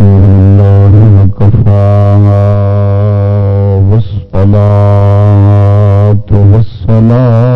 الحمد لله وكفى والصلاة والسلام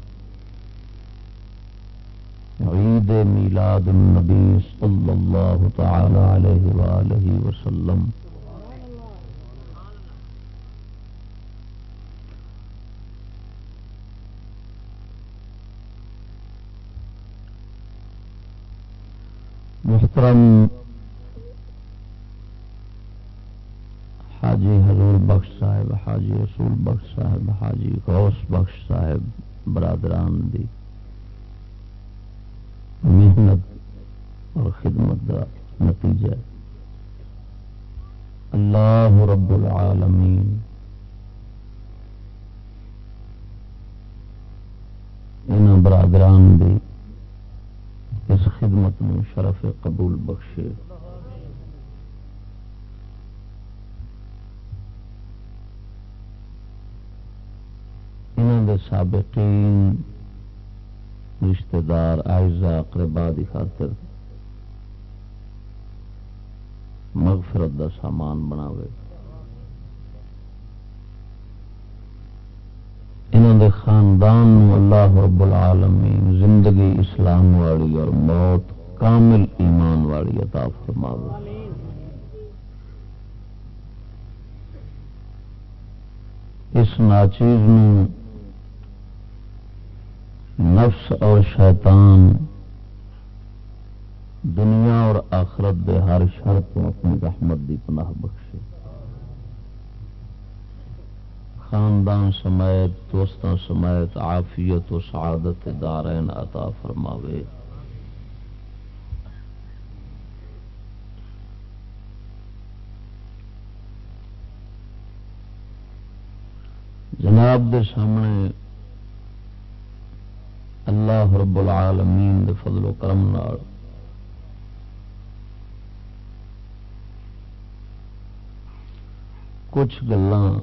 میلاد النبی صلی اللہ تعالی علیہ وآلہ وسلم. محترم حاجی حضور بخش صاحب، حاجی رسول بخش صاحب، حاجی غوث بخش صاحب، برادران دی محنت اور خدمت کا نتیجہ اللہ رب العالمین۔ ان برادران دی اس خدمت میں شرف قبول بخشے۔ انہوں دے سابقین رشتہ دار آئزہ اقربا دی خاطر مغفرت دا سامان بناوے۔ انہوں دے خاندان اللہ رب العالمین زندگی اسلام والی اور موت کامل ایمان والی عطا فرماوے۔ اس ناچیز نو نفس اور شیطان دنیا اور آخرت دے ہر شرط اپنی رحمت دی پناہ بخشے۔ خاندان سمیت دوستان سمیت عافیت و سعادت دارین عطا فرماوے۔ جناب دے سامنے اللہ رب العالمین دے فضل و کرم نال۔ کچھ گلان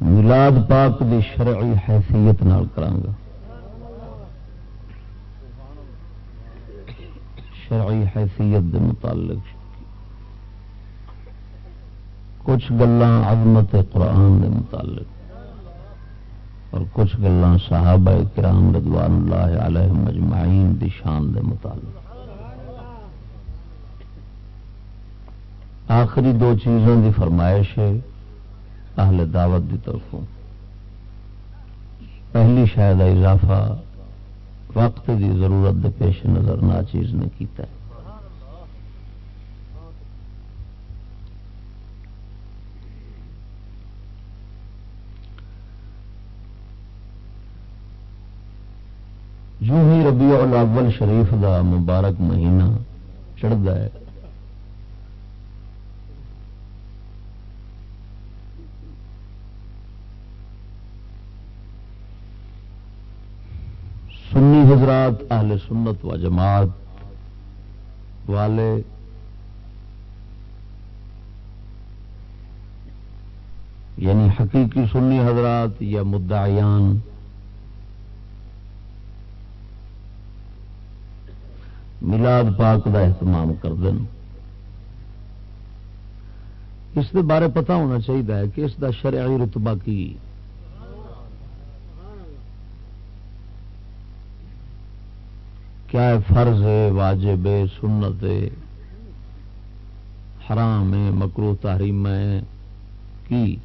ملاد پاک دی شرعی حیثیت نال کرانگا۔ شرعی حیثیت دے متعلق۔ کچھ گلان عظمت قرآن دے متعلق۔ اور کچھ گلان صحابہ کرام رضوان اللہ علیہ مجمعین دی شان دے متعلق۔ آخری دو چیزوں دی فرمائش ہے اہل دعوت دی طرفوں۔ پہلی شاید اضافہ، وقت دی ضرورت دے پیش نظر نہ چیز نے کیتا ہے جو ہی ربیع الاول شریف دا مبارک مہینہ چڑھتا ہے۔ سنی حضرات، اہل سنت و جماعت والے یعنی حقیقی سنی حضرات یا مدعیان ملاد پاک دا اہتمام کر دیں اس دے بارے پتا ہونا چاہیے کہ اس دا شرعی رتبہ کی۔ کیا ہے فرض ہے، واجب ہے، سنت ہے؟ حرام ہے مکرو تحریم ہے؟ کی؟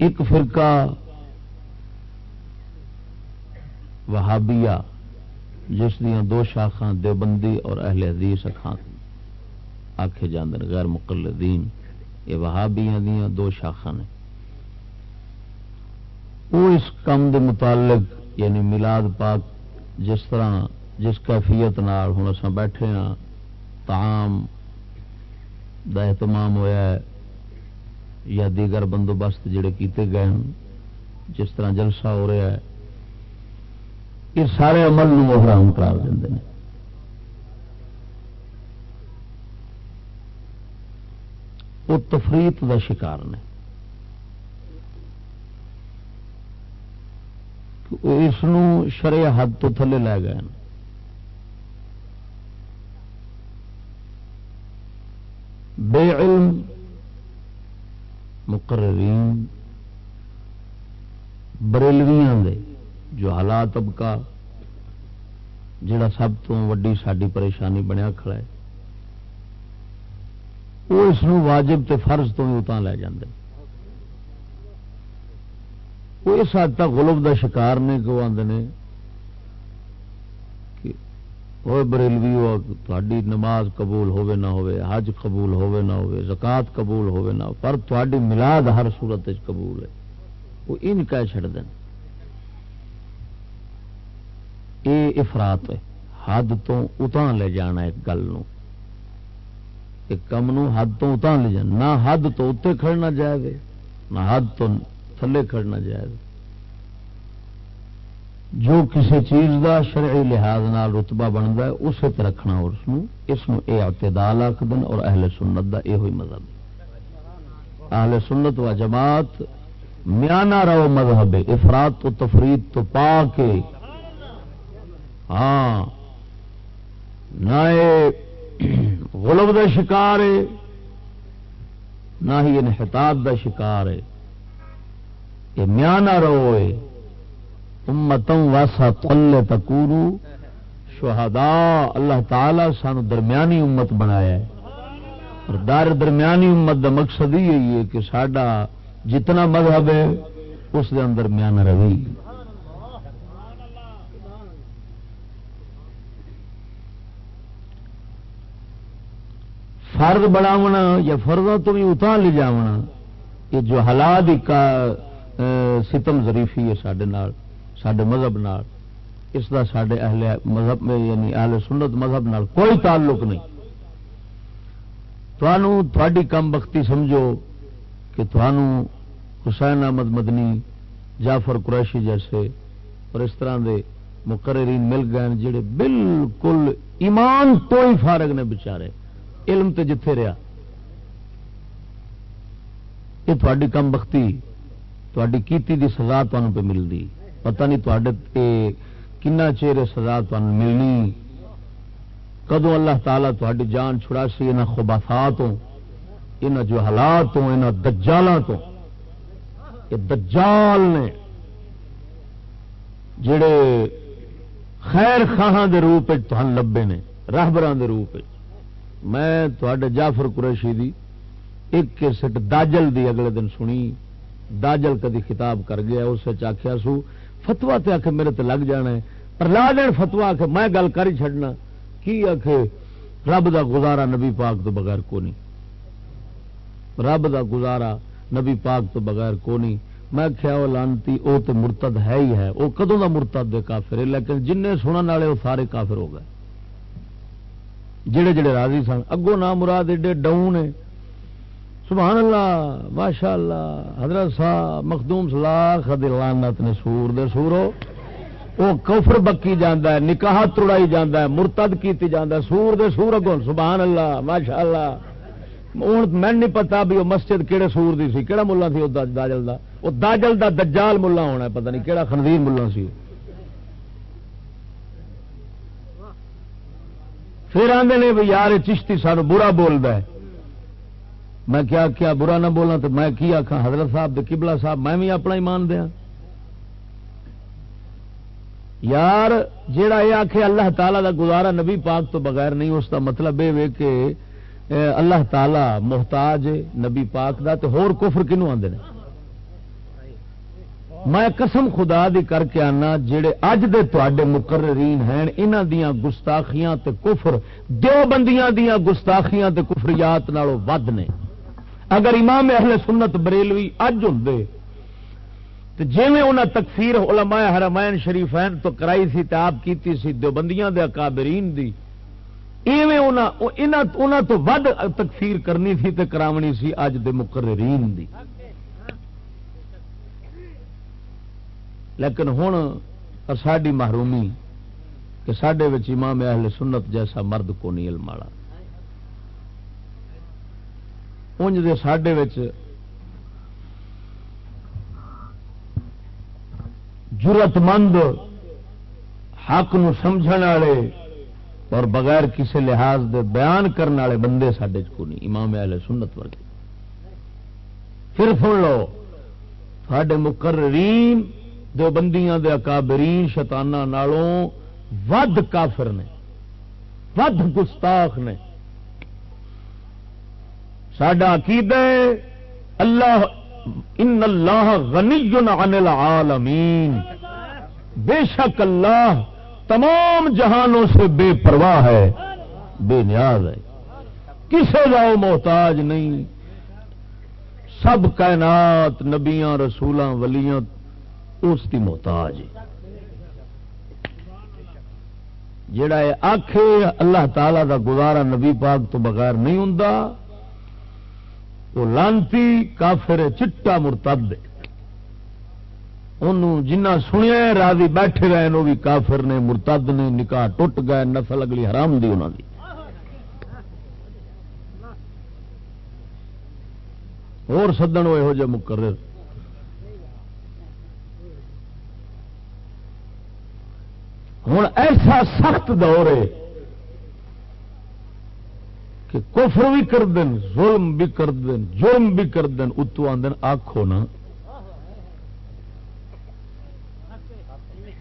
ایک فرقہ وہابیہ، جس دیا دو شاخا دیوبندی اور اہل حدیث آخے جاندر غیر مقلدین، یہ وہابیاں دیا دو شاخا نے۔ وہ اس کام دے متعلق یعنی ملاد پاک، جس طرح جس کیفیت نال ہوں اصا بیٹھے ہاں تام دا اہتمام ہوا ہے۔ یا دیگر بندوبست جڑے کیتے گئے ہیں جس طرح جلسہ ہو رہا ہے، یہ سارے عمل نو حرام قرار دیں وہ تفریت دا شکار نے۔ اس شرع حد تو تھلے لے گئے ہیں بے علم مقررین بریلویاں دے، جو حالات طبقہ جڑا سب تو وڈی ساری پریشانی بنیا کھڑا ہے، وہ اس واجب تے فرض تو اتنا لے جاندے۔ وہ اس حد تک غلب دا شکار نے، کہ آدھے وہ بریلوی ہو نماز قبول ہوے نہ ہوے حج قبول ہوے نہ ہوے زکات قبول ہوے نہ پر تاری ملاد ہر صورت قبول ہے وہ ان کہہ چڑ دیں یہ افرات ہے حد تو اتنا لے جانا ایک گل ایک کم نو حد تو اتنا لے جانا نہ حد تو اتنے کھڑنا جائے نہ حد تو تھلے کھڑنا جائے جو کسی چیز دا شرعی لحاظ نال رتبہ بنتا ہے، اسے رکھنا اس اس اعتدال آخ اور اہل سنت دا یہ مذہب۔ اہل سنت و جماعت میانا رو مذہب افراد تو، تفرید تو پا کے ہاں۔ نہ غلب دا شکار ہے، نہ ہی انحطاط دا شکار ہے۔ یہ میانا رو ہے۔ امتوں واسا تل تکورو شہدا اللہ تعالی سان درمیانی امت بنایا ہے۔ دار درمیانی امت کا مقصد ہی ہے کہ سڈا جتنا مذہب ہے، اس دے اندر میان روی۔ فرد بناونا یا فردوں تو بھی اتنا لے جاونا، یہ جو حالات ستم ظریفی ہے سڈے سڈے مذہب نال، اس کا سڈے اہل مذہب میں یعنی اہل سنت مذہب نال کوئی تعلق نہیں۔ تھوڑی کم بختی سمجھو کہ تھانوں حسین احمد مدنی، جعفر قریشی جیسے اور اس طرح دے مقررین مل گئے جڑے بالکل ایمان تو ہی فارغ نے بچارے علم تے جتھے رہا یہ تھوڑی کم بختی، تھوڑی کیتی دی سزا تمہیں پہ ملتی پتہ نہیں تے کنا چیر سزا تمہیں ملنی۔ کدو اللہ تعالیٰ تھوڑی جان چھڑا سی یہاں خبافات یہاں جو حالات یہاں دجالوں تو یہ دجال نے جڑے خیر خاہاں دے روپ لبے نے راہبر دے روپ میں تھوڑے جعفر قریشی دی ایک کیسٹ داجل دی اگلے دن سنی۔ داجل کدی خطاب کر گیا، اس آخیا سو فتوا تے آخ میرے تے لگ جانا ہے۔ پر لا دین فتوا آخ میں گل کر ہی چڈنا کی آخ رب دا گزارا نبی پاک تو بغیر کو نہیں۔ رب دا گزارا نبی پاک تو بغیر کو نہیں۔ میں کیا وہ لانتی وہ تو مرتد ہے ہی ہے۔ وہ کدوں کا مرتد دے کافر ہے۔ لیکن جن سننے والے وہ سارے کافر ہو گئے۔ جڑے جڑے راضی سن، اگوں نہ مراد ایڈے ڈاؤن نے سبحان اللہ ماشاء اللہ حضرت صاحب مخدوم سلاخ لانت نے سور دے سورو وہ کفر بکی جانا ہے، نکاح توڑائی جانا ہے، مرتد کیتی جانا ہے، سور دے سور اگوں، سبحان اللہ ماشاء اللہ ہوں میں نہیں پتا بھی وہ مسجد کہڑے سور دی سی کہڑا ملا سی داجل دا؟ وہ داجل دا دجال ملا ہونا پتہ نہیں کہڑا خنزیر ملا سی پھر آدھے نے بھی، یار چشتی سان برا بولتا ہے۔ میں کیا کیا برا نہ بولنا تو میں کی آخا حضرت صاحب کبلا صاحب، میں بھی اپنا ایمان دیا۔ یار، جیڑا یہ آخ اللہ تعالی دا گزارا نبی پاک تو بغیر نہیں، اس کا مطلب یہ کہ اللہ تعالی محتاج نبی پاک دا تو ہور کفر کنو آدھے میں قسم خدا دی کر کے آنا جڑے اج دے تے مقررین ہیں، انہاں دیاں گستاخیاں تے کفر دو بندیاں دیاں گستاخیاں تے کفریات نالوں ود نے۔ اگر امام اہل سنت بریلوی اج ہوں تو جی انہیں تکفیر علماء حرمین شریفین تو کرائی سی تے آپ کیتی سی دو بندیاں دے اکابرین دی، ایویں تو ود تکفیر کرنی سی تے کراونی سی اج دے مقررین دی۔ لیکن ہوں ساری محرومی کہ سڈے امام اہل سنت جیسا مرد کو نہیں علم والا۔ انج دے سڈے جرت مند حق نو سمجھن والے اور بغیر کسی لحاظ دے بیان کرنے والے بندے سڈے کو نہیں، امام اہل سنت ورگے۔ پھر سن لو سڈے مقررین دو بندیاں دے اکابرین شتانہ نالوں ود کافر نے، ود گستاخ نے۔ سڈا عقید اللہ، ان اللہ غنی عن العالمین۔ بے شک اللہ تمام جہانوں سے بے پرواہ ہے، بے نیاز ہے۔ کسے جاؤ محتاج نہیں۔ سب کائنات، نبیاں، رسولاں، ولیاں، اس کی محتاج جڑا آخ اللہ تعالی دا گزارا نبی پاک تو بغیر نہیں ہوں وہ لانتی کافر چٹا مرتد جنہ سنیا راضی بیٹھے گئے وہ بھی کافر نے، مرتد نے، نکاح ٹوٹ گئے نسل اگلی حرام دی انہوں دی۔ اور سدن وہ یہو جہ مقرر۔ ہوں ایسا سخت دور ہے کہ کفر بھی کر دین ظلم بھی کر دین جرم بھی کر دین اتو آدھے آخو نا۔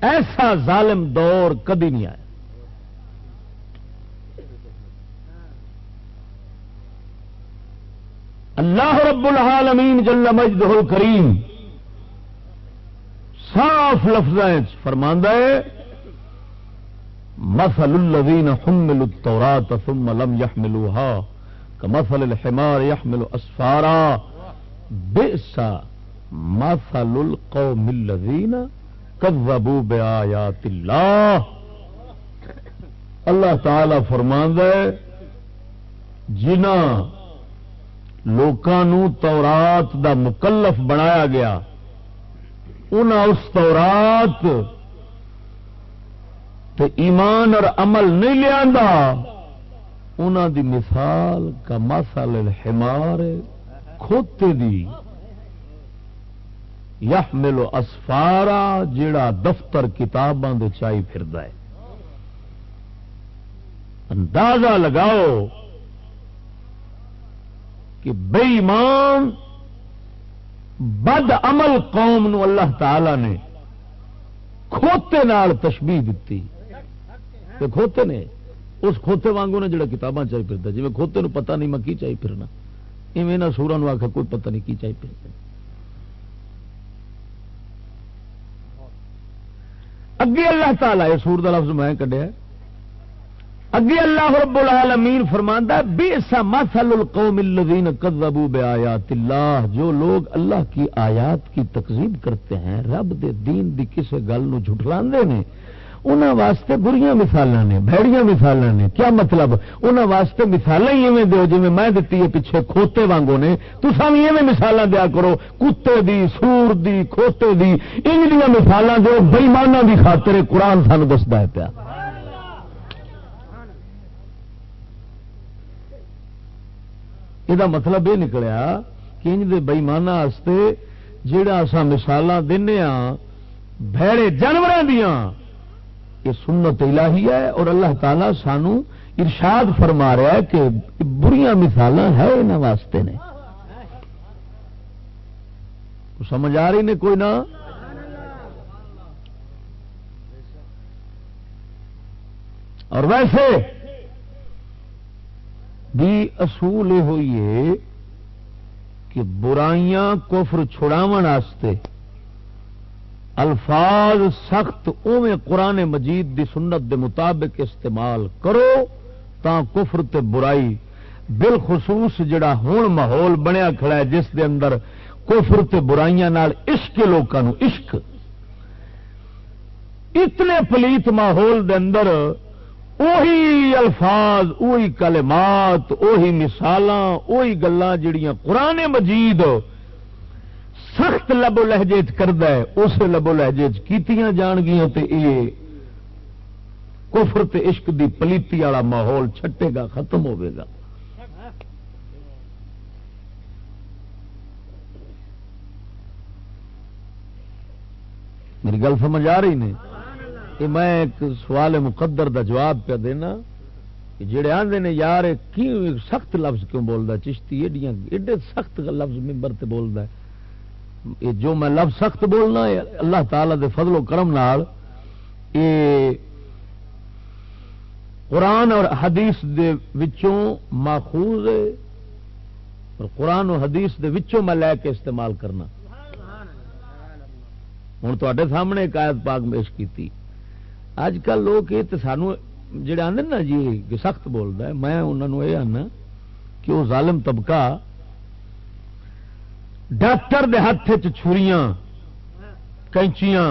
ایسا ظالم دور کدی نہیں آیا۔ اللہ رب العالمین جل مجدہ الکریم صاف لفظ فرماندہ ہے مثل الذين حملوا التوراة ثم لم يحملوها كمثل الحمار يحمل اسفارا بئس مثل القوم الذين كذبوا بآيات الله. اللہ تعالی فرمان ہے جنہ لوکاں نو تورات دا مکلف بنایا گیا، انہاں اس تورات تے ایمان اور عمل نہیں لیا دی مثال کا مسل الحمار کھوتے دی۔ یحمل اسفارا جیڑا دفتر کتاباں دے چائی پھردا ہے۔ اندازہ لگاؤ کہ بے ایمان بد عمل قوم نو اللہ تعالی نے کھوتے نال تشبیح دیتی۔ کھوتے نے، اس کھوتے وانگو نے جڑا کتاباں چاہیے پھرتا جی کھوتے نو پتہ نہیں میں کی چاہیے پھرنا۔ ایویں نہ سورا نو آخ کوئی پتہ نہیں کی چاہیے پھرنا اگے اللہ تعالی سور کا لفظ میں کڈیا۔ اگے اللہ رب العالمین فرماندا بے سا مثل القوم الذين كذبوا بآيات اللہ۔ جو لوگ اللہ کی آیات کی تکذیب کرتے ہیں، رب دے دین دی کسے گل نو جھٹلاندے نے انہوں واسطے بری مثال نے، بھڑیاں مثال نے۔ کیا مطلب؟ انہوں واسطے مثال ہی ایویں دو جی میں دیتی ہے پیچھے کھوتے وانگو نے۔ تو سب ایویں مثال دیا کرو، کتے دی، سور دی، کھوتے دی۔ ان مثال دو بئیمانہ کی خاطر قرآن سان دستا ہے پیا۔ یہ مطلب یہ نکلیا کہ انج دے بئیمانہ جہاں اصا مثال دینا بھڑے جانوروں دیاں۔ یہ سنت الہی ہے اور اللہ تعالی سانو ارشاد فرما رہا ہے کہ بری مثال ہے انہوں واسطے نے۔ سمجھ آ رہی نے کوئی نہ؟ اور ویسے بھی اصول یہ ہوئی ہے کہ برائیاں کفر چھڑاو الفاظ سخت اوے قرآن مجید دی سنت دے مطابق استعمال کرو تا کفر تے برائی بالخصوص جڑا ہون ماحول بنیا کھڑا ہے جس دے اندر کفر تے برائیاں نال عشق لوگوں عشق۔ اتنے پلیت ماحول دے اندر اوہی الفاظ، اوہی کلمات، اوہی مثالاں، اوہی گلاں جڑیاں قرآن مجید سخت لبو لہجے کرد اس لبو لہجے کیتیاں جان گیا تے یہ کفر تے عشق دی پلیتی والا ماحول چھٹے گا، ختم ہوے گا۔ میری گل سمجھ آ رہی نے؟ کہ میں ایک سوال مقدر دا جواب پہ دینا کہ جڑے آدھے نے، یار کی سخت لفظ کیوں بولتا چشتی ایڈیاں، ایڈے سخت لفظ ممبر تے بولتا ہے۔ جو میں لفظ سخت بولنا ہے، اللہ تعالی دے فضل و کرم نال یہ قرآن اور حدیث دے وچوں ماخوذ اور قرآن اور حدیث دے وچوں میں لے کے استعمال کرنا۔ ہوں تے سامنے ایک آیت پاک پیش کی اج کل لوگ یہ تو سانو جڑے آدھے نا جی سخت بولتا ہے، میں انہوں یہ آنا کہ وہ ظالم طبقہ ڈاکٹر دے ہاتھ چھریاں، کینچیاں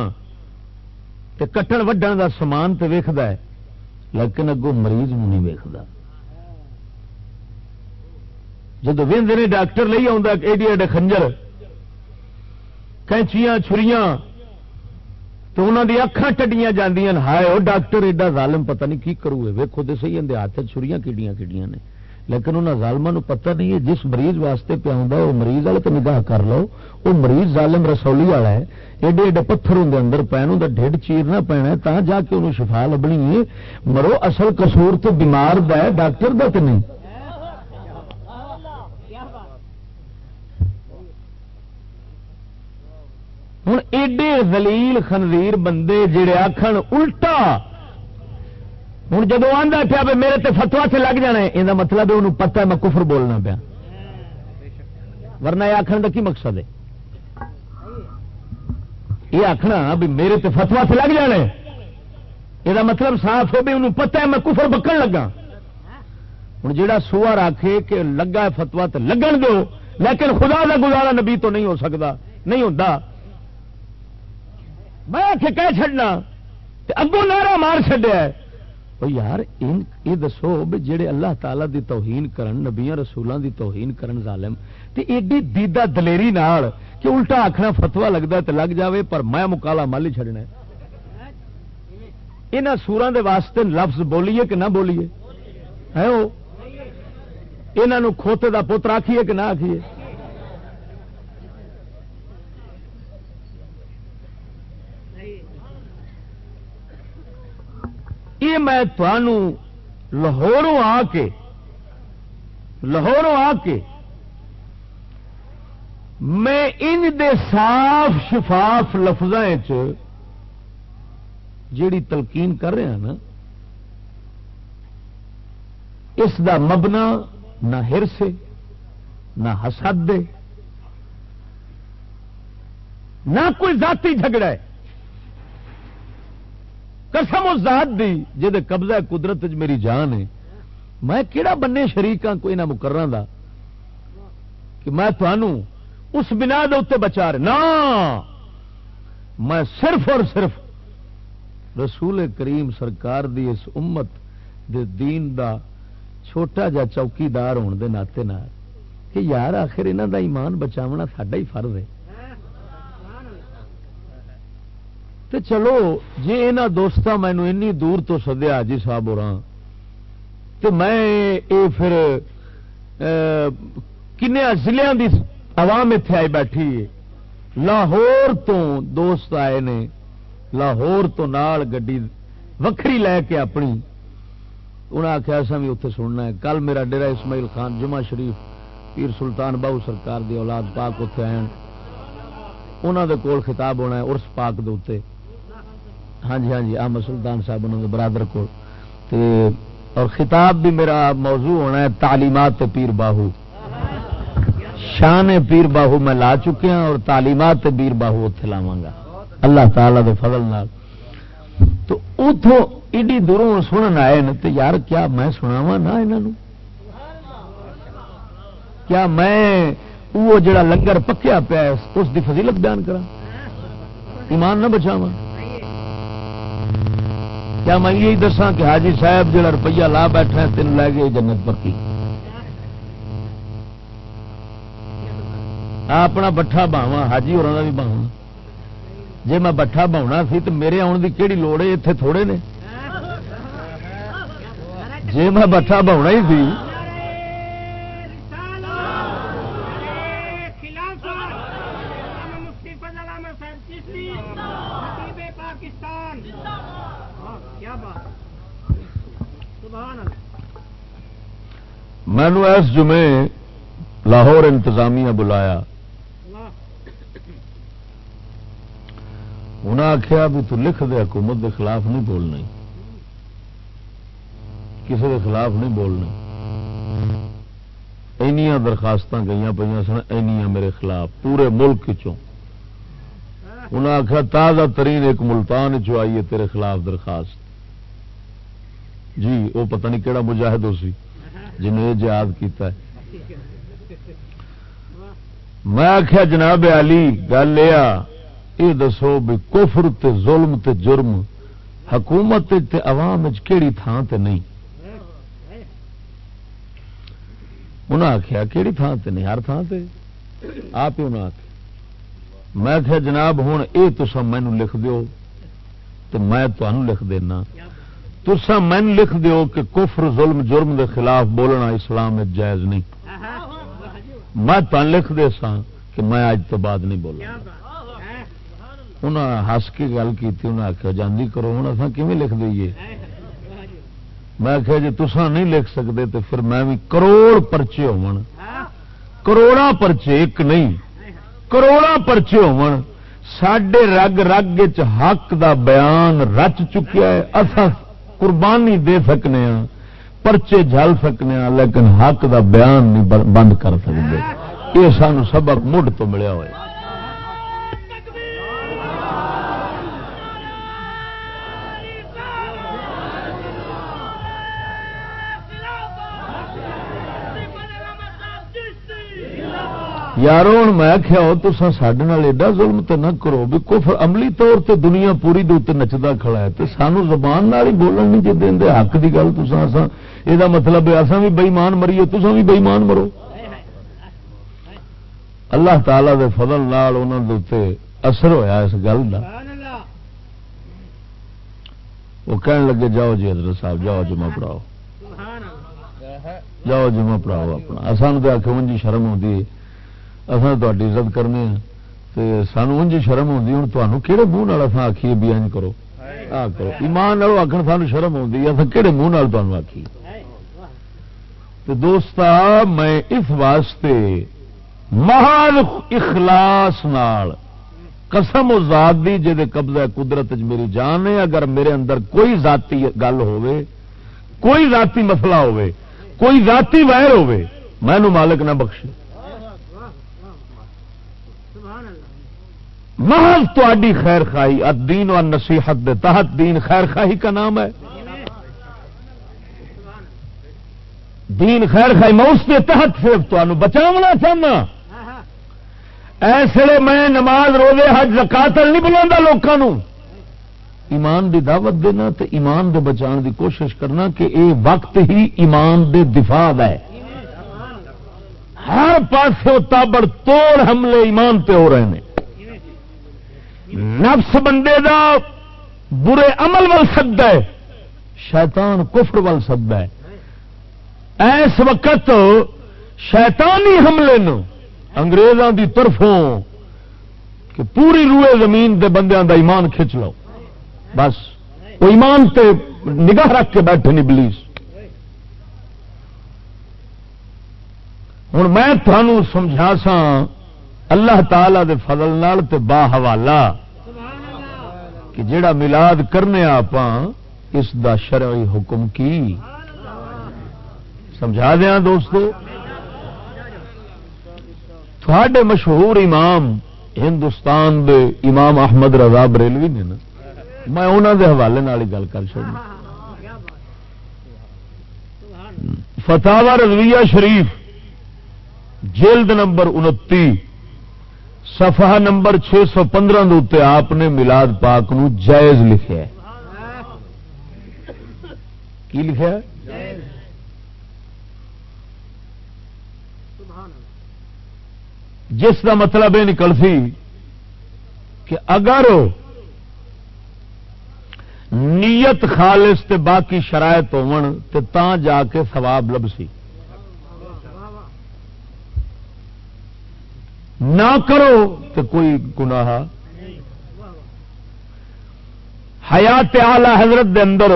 تے کٹن وڈن دا سامان تے ویکھدا ہے، لیکن اگوں مریض نہیں ویکھدا۔ جب وہدے نے ڈاکٹر لے ایڈی ایڈے خنجر، کینچیاں، چھریاں، تو انہوں دی اکھاں ٹڈیاں جاندیاں۔ ہائے وہ ڈاکٹر، ایڈا ظالم پتہ نہیں کی کرو ویکو تو صحیح اندر ہاتھ چھریاں کیڑیاں کیڑیاں نے۔ لیکن انہوں ظالموں پتہ نہیں ہے، جس مریض واسطے پیا ہوں وہ مریض والے تو نگاہ کر لو۔ وہ مریض ظالم رسولی والا ہے۔ ایڈے ایڈے پتھر ہوں اندر پین ہوں ڈیڈ چیرنا پینا تا جا کے انہوں شفا لبنی ہے۔ مرو، اصل کسور تو بیمار دا ہے، ڈاکٹر دا تو نہیں؟ ہوں ایڈے زلیل خنزیر بندے جڑے آخر الٹا! ہوں جب آتا پیا میرے تے فتوا سے لگ جانا یہ مطلب انہوں پتا میں کفر بولنا پیا۔ ورنہ یہ آخر کا کی مقصد ہے؟ یہ آخنا بھی میرے تے فتوا سے لگ جانے یہ مطلب صاف ہو بھی انہوں پتہ ہے میں کفر بکن لگا۔ ہوں جا سوار آخے کہ لگا ہے فتوا تو لگن دو، لیکن خدا کا گزارا نبی تو نہیں ہو سکتا، نہیں ہوتا میں آخے کہہ چڈنا اگوں نعرہ مار چڈیا یار یہ دسو بھی جہے اللہ تعالی دی توہین کرن، نبیاں رسولوں دی توہین کرن ظالم۔ تے ایڈی دیدا دلیری نال کہ الٹا آخنا فتوا لگتا تو لگ جاوے، پر میں مکالا مل ہی چڑنا یہاں سورا دے واسطے لفظ بولیے کہ نہ بولیے؟ ہے وہ یہ کھوتے دا پوتر آخیے کہ نہ آخیے یہ میں لاہوروں آ کے لاہوروں آ کے میں ان دے صاف شفاف لفظ جیڑی تلقین کر رہا ہاں نا، اس دا مبنا نہ ہرس نہ حسد نہ کوئی ذاتی جھگڑا ہے۔ قسم اس ذات دی جہد قبضہ قدرت میری جان ہے۔ میں کہڑا بننے شریک ہاں کوئی نہ مقرر دا؟ کہ میں تھانوں اس بنا دے اتنے بچا رہے نا میں صرف اور صرف رسول کریم سرکار دی اس امت دے دین دا چھوٹا جا چوکیدار ہونے دے ناطے نہ کہ یار آخر انہوں دا ایمان بچاونا ساڈا ہی فرض ہے۔ تو چلو جی یہاں دوست مینو اینی دور تو سدیا جی صاحب ہو تو میں اے پھر کنیا ضلع کی عوام اتے آئی بیٹھی لاہور تو دوست آئے نے، لاہور تو نال گڈی وکری لے کے اپنی۔ انہیں آخیا سا بھی اتنے سننا ہے۔ کل میرا ڈیرا اسماعیل خان جمعہ شریف پیر سلطان باہو سرکار دی اولاد پاک اتنے آئے انہوں دے کول خطاب ہونا ہے ارس پاک دے اتنے ہاں جی ہاں جی احمد سلطان صاحب انہوں دے برادر کو اور خطاب بھی میرا موضوع ہونا ہے تعلیمات پیر باہو۔ شان پیر باہو میں لا چکیا اور تعلیمات پیر باہو اتنے لاوا گا۔ اللہ تعالی دے فضل نال۔ تو اتوں ایڈی دوروں سنن آئے نا تو یار کیا میں سناوا نا یہاں کیا میں وہ جڑا لنگر پکیا پیا اس دی فضیلت بیان کرا ایمان نہ بچاوا کیا میں یہی دسا کہ حاجی صاحب جڑا روپیہ لا بیٹھا ہے تین لے گئے جنت پکی اپنا بٹھا باوا حاجی اور بھی باوا جی میں بٹھا باؤنا سی تو میرے آن کی کہڑی لوڑ ہے اتنے تھوڑے نے۔ جی میں بٹھا باؤنا ہی سی مینو اس جمعے لاہور انتظامیہ بلایا۔ انہیں آخیا بھی تو لکھ دے حکومت کے خلاف نہیں بولنا کسی کے خلاف نہیں بولنا اینیا درخواست گئی پہ سن اینیا میرے خلاف پورے ملک انہیں آخیا تازہ ترین ایک ملتان چ آئی ہے تیرے خلاف درخواست۔ جی وہ پتہ نہیں کہڑا مجاہد ہو سی۔ جنہیں یہ جہاد کیتا ہے۔ میں آخیا جناب علی، گل یہ یہ دسو بھی کفر تے ظلم تے جرم، حکومت تے عوام کیڑی تھان تے نہیں۔ انہیں آخیا کہڑی تھان تے نہیں، ہر تھان تے۔ آپ ہی انہیں آخیا میں آخیا جناب ہوں یہ تو مینو لکھ دیو تو میں تمہوں لکھ دینا۔ تسا مین لکھ دیو کہ کفر، ظلم، جرم دے خلاف بولنا اسلام جائز نہیں۔ میں تن لکھ دے سا کہ میں اج تو بعد نہیں بولا انہیں ہس کے گل کی انہیں آخیا جاندی کرو۔ ہوں اصا کھے لکھ دئیے؟ میں آخیا جی تسا نہیں لکھ سکتے تو پھر میں بھی کروڑ پرچے ہو کروڑا پرچے ایک نہیں۔ کروڑا پرچے ہو سڈے رگ رگ حق دا بیان رچ چکیا ہے۔ اصا قربانی دے سکنے ہاں پرچے جل سکنے ہاں لیکن حق دا بیان نہیں بند کر سکتے۔ یہ سانو سبق مڈ تو ملیا ہوا یار ہوں میں آخیا تو سڈے ایڈا ظلم تو نہ کرو، بھی کفر عملی طور تے دنیا پوری دے نچتا کھڑا ہے سانو زبان ہی بولن نہیں جی دے حق کی گل تو یہ مطلب اصا بھی بئیمان مریے تو بھی بئیمان مرو۔ اللہ تعالی دے فضل نال انہوں دے اثر ہویا اس گل کا وہ کہن لگے، جاؤ جی حضرت صاحب، جاؤ جمع پڑھاؤ۔ جاؤ جمع پڑھاؤ اپنا۔ اصل تو آخر جی شرم ہوتی ہے۔ اصل تاری عزت کرنے سانو انج شرم ہوتی ہوں تمہوں کہڑے منہ اصل آخیے بھی انج کرو۔ آ کرو۔ ایمان لو آخر سان شرم ہوتی اصل کہڑے منہ تمہیں آخی تو دوست میں اس واسطے محال اخلاص نال قسم ذات دی، جے قبضہ قدرت میری جان ہے، اگر میرے اندر کوئی ذاتی گل ہوئے کوئی ذاتی مسئلہ ہوئے کوئی ذاتی وائر ہوئے میں مالک نہ بخشے۔ محض تھی خیر خائی دین و نصیحت دے تحت دین خیر خاہی کا نام ہے۔ دین خیر خائی میں اس کے تحت صرف تمہیں بچاونا چاہنا۔ ایسے میں نماز روزے، حج زکاتل نہیں بلا لوگوں ایمان دی دعوت دینا تے ایمان دے بچان دی کوشش کرنا کہ اے وقت ہی ایمان دے دفاع ہے۔ ہر پاس تابڑ توڑ حملے ایمان پہ ہو رہے ہیں۔ نفس بندے دا برے عمل وال سد ہے، شیطان کفر وال سد ہے۔ ایس وقت شیطانی حملے نو انگریزوں دی طرفوں کہ پوری روئے زمین دے بندیاں دا ایمان کھچ لو۔ بس، وہ ایمان تے نگاہ رکھ کے بیٹھے نہیں بلیس ہوں میں تھانوں سمجھا سا اللہ تعالی دے فضل نال تے با حوالہ کہ جڑا ملاد کرنے آپ اس دا شرعی حکم کی؟ سمجھا دیا دوستو؟ تھوڑے مشہور امام ہندوستان دے امام احمد رضا بریلوی نے نا، میں انہوں دے حوالے گل کر چڑنا فتح رضویہ شریف، جلد نمبر انتی سفا نمبر چھ سو پندرہ آپ نے ملاد پاک نو جائز لکھا کی لکھا جس کا مطلب یہ نکل سی کہ اگر نیت خالص تے باقی شرائط ہو جا کے سواب لب سی نہ کرو تو کوئی گناہ۔ حیات آلہ حضرت دے اندر۔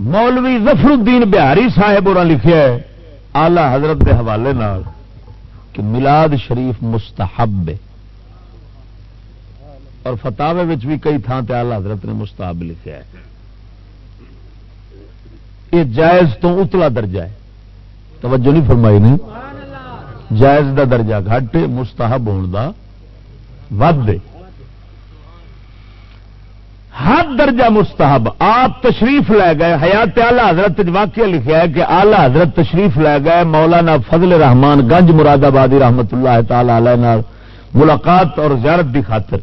مولوی ظفر الدین بہاری صاحب اور لکھا ہے آلہ حضرت دے حوالے نال کہ ملاد شریف مستحب ہے۔ اور فتاوے بھی کئی تھان تے آلہ حضرت نے مستحب لکھا ہے۔ یہ جائز تو اتلا درجہ ہے۔ توجہ نہیں فرمائی نہیں. جائز دا درجہ گھٹ، مستحب ہونے ود ہر درجہ مستحب، آپ تشریف لے گئے، حیات آلہ حضرت واقعہ لکھا ہے کہ آلہ حضرت تشریف لے گئے، مولانا فضل رحمان گنج مراد آبادی رحمت اللہ تعالی علیہ ملاقات اور زیارت کی خاطر.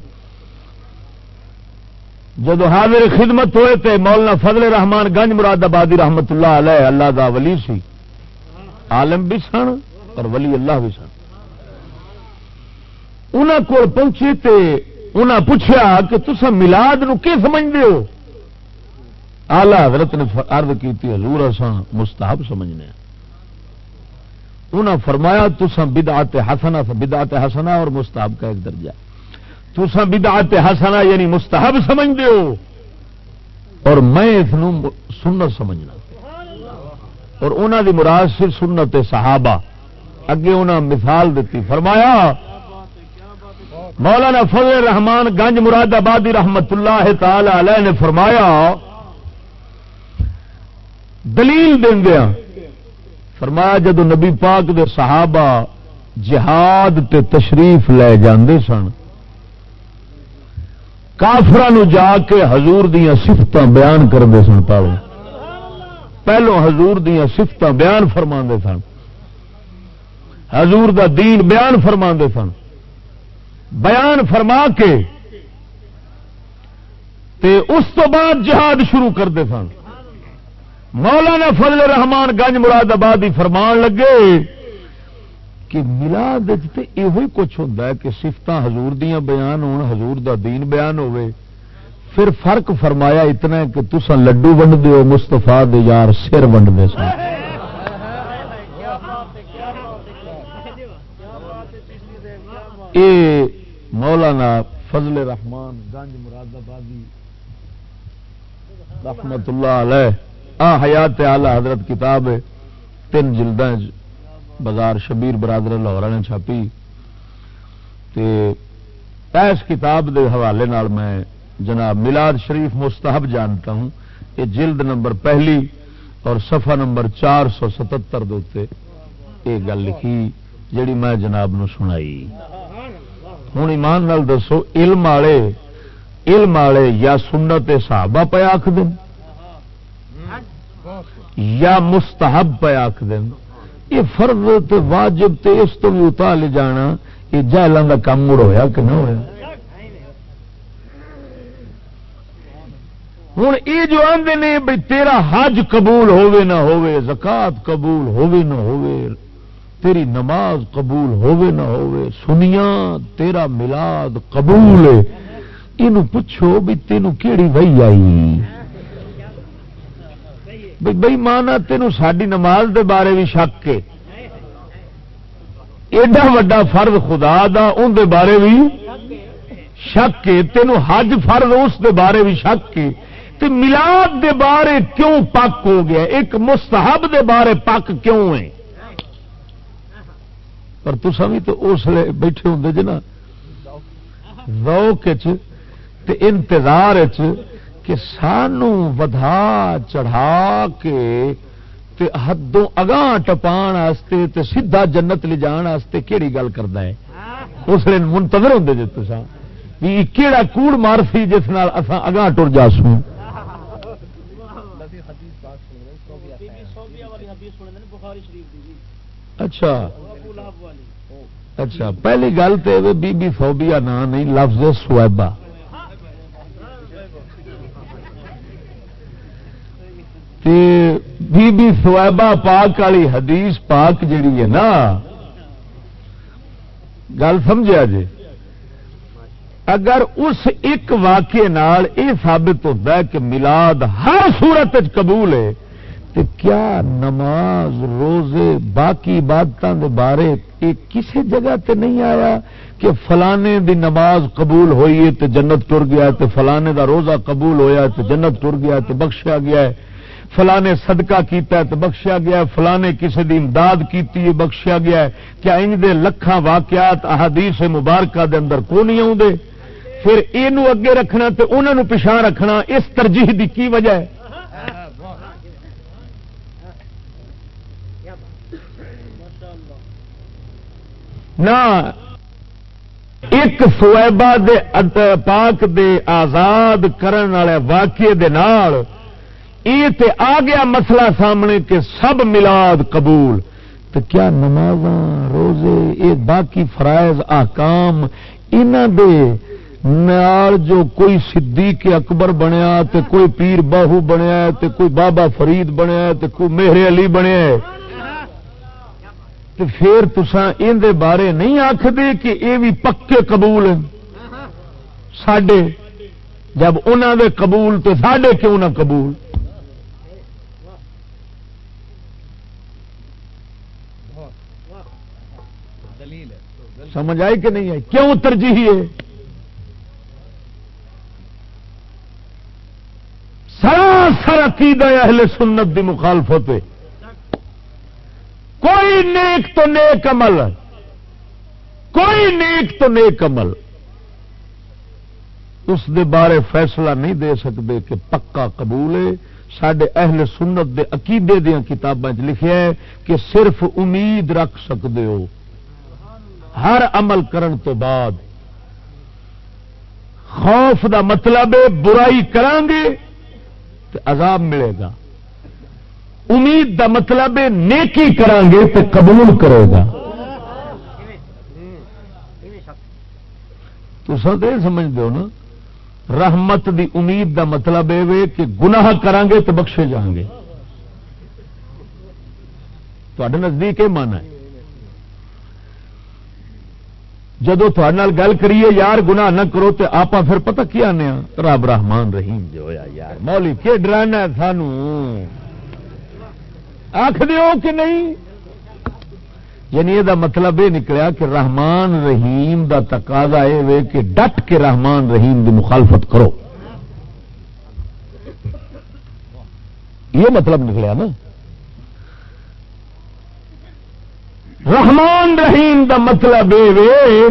جب حاضر خدمت ہوئے تھے مولانا فضل رحمان گنج مراد آبادی رحمت اللہ علیہ، اللہ دا ولی سی عالم بھی سن اور ولی اللہ بھی سن۔ انہوں کو پہنچے تے انہاں پوچھا کہ تسا ملاد نو کی سمجھتے ہو؟ آلہ حضرت نے عرض کی حضور اسان مستحب سمجھنے ہاں۔ انہاں فرمایا تسا بدعت حسنا بدعت حسنا اور مستحب کا ایک درجہ۔ تسا بدعت حسنا یعنی مستحب سمجھتے ہو۔ اور میں اس سنت سمجھنا۔ اور انہوں دی مراد سے سنت صحابہ۔ اگے انہوں مثال دیتی فرمایا، مولانا فضل رحمان گنج مراد آبادی رحمت اللہ تعالی علیہ نے فرمایا، دلیل دیا۔ فرمایا، جدو نبی پاک دے صحابہ جہاد تے تشریف لے جاندے سن کافر جا کے حضور دیا سفت بیان کرتے سن پالو پہلو حضور دیا سفت بیان فرما سن۔ حضور دا دین بیان فرما سن۔ بیان فرما کے تے اس تو بعد جہاد شروع کرتے سن۔ مولانا فضل رحمان گنج مراد آباد ہی فرمان لگے کہ ملاد یہ کچھ ہوتا ہے کہ سفت ہزور دیا بیان ہو ہزور دا دین بیان ہوئے پھر فرق فرمایا اتنا کہ تسا لڈو ونڈ دو مستفا دے یار سر ونڈ دے سن۔ اے مولانا فضل رحمان گنج مراد آبادی رحمت اللہ علیہ، آ حیات آلہ حضرت کتاب ہے تین جلد بازار شبیر برادر لاہور نے چھاپی۔ تے اس کتاب دے حوالے نال میں جناب ملاد شریف مستحب جانتا ہوں، یہ جلد نمبر پہلی اور صفحہ نمبر چار سو ستر یہ گل لکھی جیڑی میں جناب نو سنائی۔ ہوں ایمان نال دسو، علم والے علم والے یا سنت صحابہ پہ آخ دیں یا مستحب پہ آخ دین یہ فرض تے واجب تے اس تو بھی اتا لے جانا، یہ جہلوں کا کام مڑ ہوا کہ نہ ہوا ہوں یہ جو آدھے نے بھائی تیرا حج قبول ہوے نہ ہوے زکات قبول ہوے نہ ہوے تیری نماز قبول ہوے نہ ہوے سنیا تیرا ملاد قبول یہ پوچھو بھی تینوں کیڑی وئی آئی؟ بھائی بئی مانا تینوں ساری نماز دے بارے بھی شک کے ایڈا وا فرد خدا دا ان دے بارے بھی شک کے تینوں حج فرد اس دے بارے بھی شک کے تے ملاد دے بارے کیوں پک ہو گیا ایک مستحب دے بارے پک کیوں ہے پر تسا بھی تو اس لیے بیٹھے ہوں جی نا روک انتظار کہ سانو ودھا چڑھا کے تے حدوں اگاں ٹپان واسطے تے سیدھا جنت لے جان واسطے کیڑی گل کردا ہے؟ اس لیے منتظر ہوندے جے جی تساں بھی کیڑا کوڑ مار سی جس نال اساں اگاں ٹر جاسوں۔ اچھا۔ اچھا پہلی گل تو بی بی سوبیا نا نہیں، لفظ سویبا۔ بی بی سویبا پاک والی حدیث پاک جیڑی ہے نا، گل سمجھا جی اگر اس ایک واقعے نال یہ ثابت ہوتا ہے کہ ملاد ہر صورت قبول ہے تو کیا نماز روزے باقی عبادتوں کے بارے یہ کسی جگہ تے نہیں آیا کہ فلانے دی نماز قبول ہوئی ہے تو جنت ٹر گیا تو فلانے دا روزہ قبول ہویا تو جنت ٹر گیا تو بخشیا گیا ہے۔ فلانے صدقہ کیتا ہے تو بخشیا گیا ہے، فلانے کسی دی امداد کیتی ہے، بخشیا گیا ہے۔ کیا ان دے لکھاں واقعات، احادیث مبارکہ دے اندر کو نہیں آؤں پھر یہ اگے رکھنا تو انہوں پچھا رکھنا، اس ترجیح دی کی وجہ ہے؟ نہ ایک سویبا دے پاک دے آزاد کرن والے واقعے دے نال یہ تے آ گیا مسئلہ سامنے کہ سب ملاد قبول۔ تو کیا نماز روزے یہ باقی فرائض آکام دے نال جو کوئی صدیق اکبر بنیا، تے کوئی پیر باہو بنیا، تے کوئی بابا فرید بنیا، تے کوئی میرے علی بنیا۔ تو پھر تسا ان بارے نہیں آخری کہ یہ بھی پکے قبول سڈے جب انہوں دے قبول تو سڈے کیوں نہ قبول؟ سمجھ آئی کہ نہیں آئی؟ کیوں ترجیح ہے؟ سراسر عقیدہ اہل سنت دی مخالفت کوئی نیک تو نیک عمل، کوئی نیک تو نیک عمل۔ اس دے بارے فیصلہ نہیں دے سکتے کہ پکا قبول ہے۔ سڈے اہل سنت دے عقیدے دیا کتابیں لکھیا ہے کہ صرف امید رکھ سکتے ہو۔ ہر عمل کرن تو بعد۔ خوف دا مطلب ہے، برائی کران گے تو عذاب ملے گا۔ امید دا مطلب نیکی کران گے تو قبول کرے گا۔ تو سب یہ سمجھتے ہو نا؟ رحمت دی امید دا مطلب یہ کہ گناہ کران گے تو بخشے جان گے تے نزدیک یہ مانا ہے۔ جدو گل کریے، یار گناہ نہ کرو تو آپ پھر پتہ کیا آنے ہاں؟ رب رحمان رحیم جو ہویا یار۔ مولی کہ ڈرانا سانو؟ آخ دیو کہ نہیں؟ یعنی یہ مطلب یہ نکلیا کہ رحمان رحیم دا تقاضا یہ کہ ڈٹ کے رحمان رحیم دی مخالفت کرو۔ یہ مطلب نکلیا نا۔ رحمان رحیم دا مطلب یہ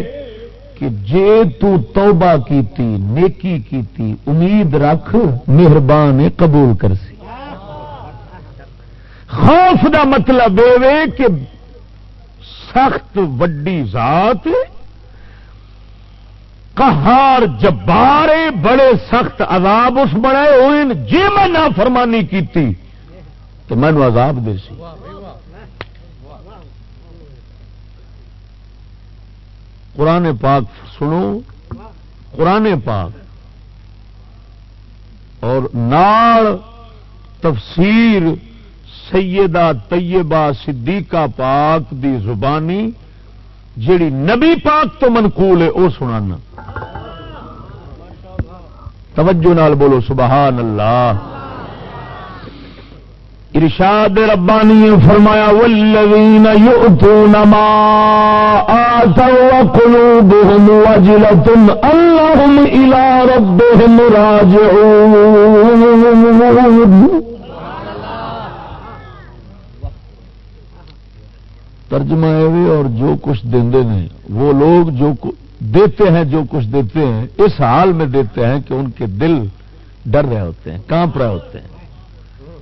کہ جے تو توبہ کیتی، نیکی کیتی، امید رکھ مہربان قبول کر سی خوف دا مطلب یہ کہ سخت وڈی ذات کہار جبارے بڑے سخت عذاب اس بڑے ہوئے جی میں نہ فرمانی کی تو مینو عذاب دے سی۔ قرآن پاک سنو، قرآن پاک، اور نال تفسیر سیدہ طیبہ صدیقہ پاک دی زبانی جیڑی نبی پاک تو منقول ہے وہ سنانا۔ توجہ نال بولو، سبحان اللہ۔ ارشاد ربانی فرمایا والذین یؤتون ما آتوا وقلوبهم وجلة اللهم الى ربهم راجعون ترجمہ ہے اور جو کچھ دیندے ہیں وہ لوگ جو دیتے ہیں، جو کچھ دیتے ہیں، اس حال میں دیتے ہیں کہ ان کے دل ڈر رہے ہوتے ہیں، کانپ رہے ہوتے ہیں۔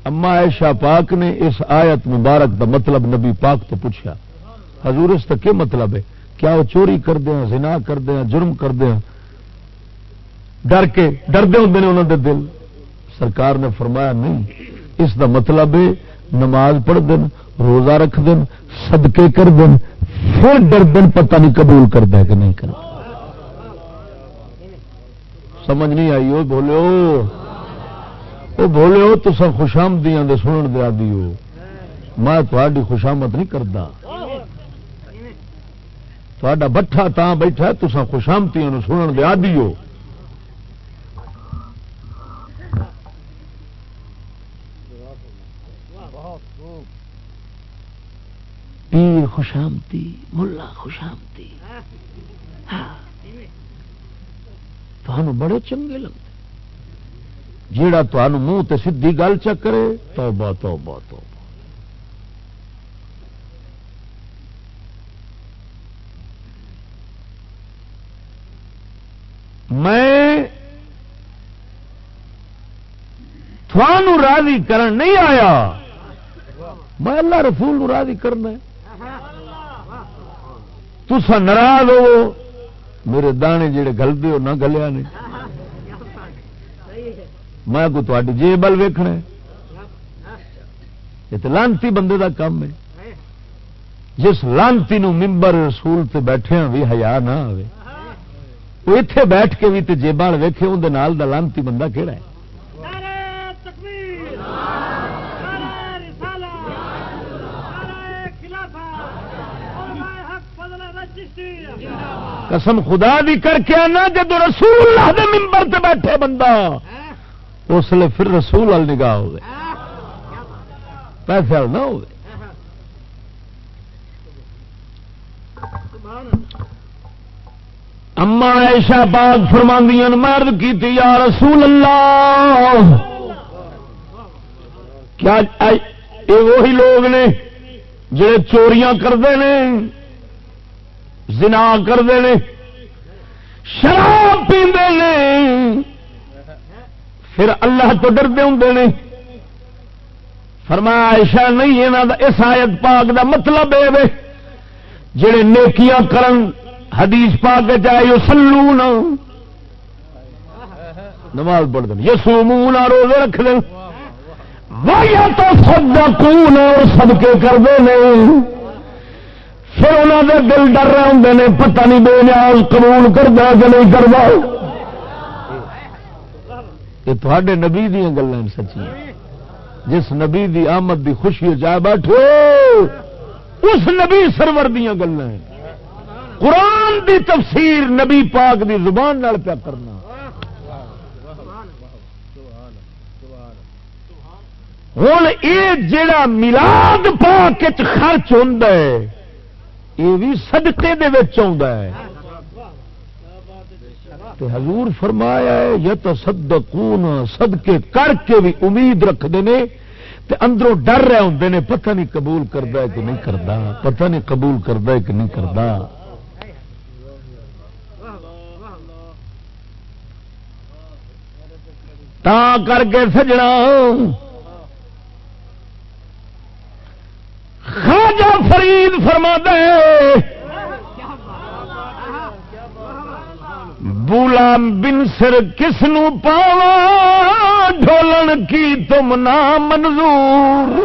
اما عائشہ پاک نے اس آیت مبارک دا مطلب نبی پاک تو پوچھا، حضور اس کا کیا مطلب ہے؟ کیا وہ چوری کر دیا زنا کر دیا جرم کر دیا ڈر کے، ڈردے ہوں انہوں دے دل۔ سرکار نے فرمایا، نہیں، اس دا مطلب ہے نماز پڑھ دن روزہ رکھ دن، صدقے کر دن، پھر ڈر دن پتہ نہیں قبول کرتا کہ نہیں کر سمجھ نہیں آئی؟ وہ بولو وہ بولے ہو تو سب خوشامدیاں دے سنن دیا دیو میں تھوڑی خوشامد نہیں کرتا تھوڑا بٹھا تا بیٹھا تو سب سنن دیا دیو پیر خوشامتی ملا خوشامتی ہاں۔ بڑے چنگے لگتے۔ جیڑا تمہوں منہ تے سیدھی گل چکرے توبہ توبہ توبہ۔ میں تھانو راضی کرن نہیں آیا۔ میں اللہ رسول راضی کرنا تسا ناراض ہو میرے دانے جڑے گلتے ہو، نہ گلیا نہیں میں کو تاری جی بل ویخنا یہ تو لانتی بندے دا کام ہے۔ جس لانتی نو ممبر رسول تے بیٹھے بھی ہیا نہ آئے وہ اتے بیٹھ کے بھی جیبال ویخے اندر لانتی بندہ کہڑا ہے؟ قسم خدا بھی کر کے آنا جب رسول اللہ دے ممبر تے بیٹھے بندہ۔ اس لیے پھر رسول وال نگاہ ہو پیسے وال نہ ہو اما ایشا پاک فرماندی مرد کی یا رسول اللہ۔ کیا وہی لوگ نے جڑے چوریاں کرتے ہیں زنا کرتے ہیں شراب پیندے ہیں پھر اللہ تو ڈردے ہوں نے۔ فرمایا، عائشہ نہیں، یہاں اس آیت پاک دا مطلب ہے جڑے نیکیاں کرن، حدیث پاک چاہے سلو نماز پڑھ دیں یسو منہ روزے رکھ دیں یا تو سب کون سب کے کرتے ہیں پھر انہوں نے دل ڈر رہے ہوں نے، پتہ نہیں بے نیاز قبول کرتا کہ نہیں کرتا یہ تھوڑے نبی دیا گلیں سچی جس نبی دی آمد دی خوشی جا بیٹھو، اس نبی سرور دیا گلیں قرآن دی تفسیر نبی پاک دی زبان نال پیا کرنا۔ ہوں یہ جڑا ملاد پاک خرچ ہوں یہ بھی سدکے حضور فرمایا ہے یا صدقے کر کے بھی امید رکھتے ہیں اندروں ڈر رہے ہوں نے، پتہ نہیں قبول کرتا ہے کہ نہیں کرتا پتہ نہیں قبول کرتا ہے کہ نہیں کرتا تا کر کے سجنا۔ خواجہ فرید فرما دے بولا بن سر کس پاوا ڈھولن کی تم نہ منظور۔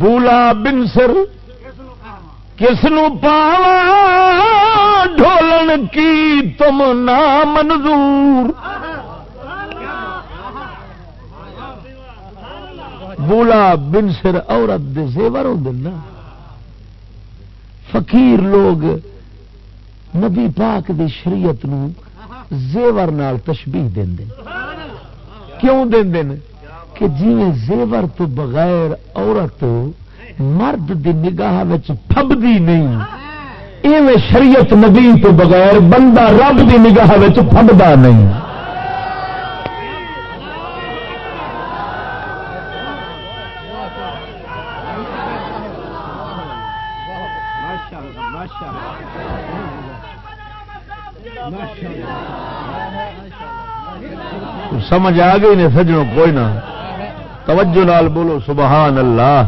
بولا بن سر کس پاوا ڈھولن کی تم نہ منظور۔ بولا بن سر عورت دے زیور ہوں نا۔ فقیر لوگ نبی پاک دی شریعت نو زیور نال تشبیح دیں دیں کیوں دیں دیں کہ جی زیور تو بغیر عورت مرد دی نگاہ وچ پھبدی نہیں، ایویں شریعت نبی تو بغیر بندہ رب دی نگاہ وچ پھبدا نہیں۔ سمجھ آ گئی نے سجنوں، کوئی نہ۔ توجہ نال بولو، سبحان اللہ۔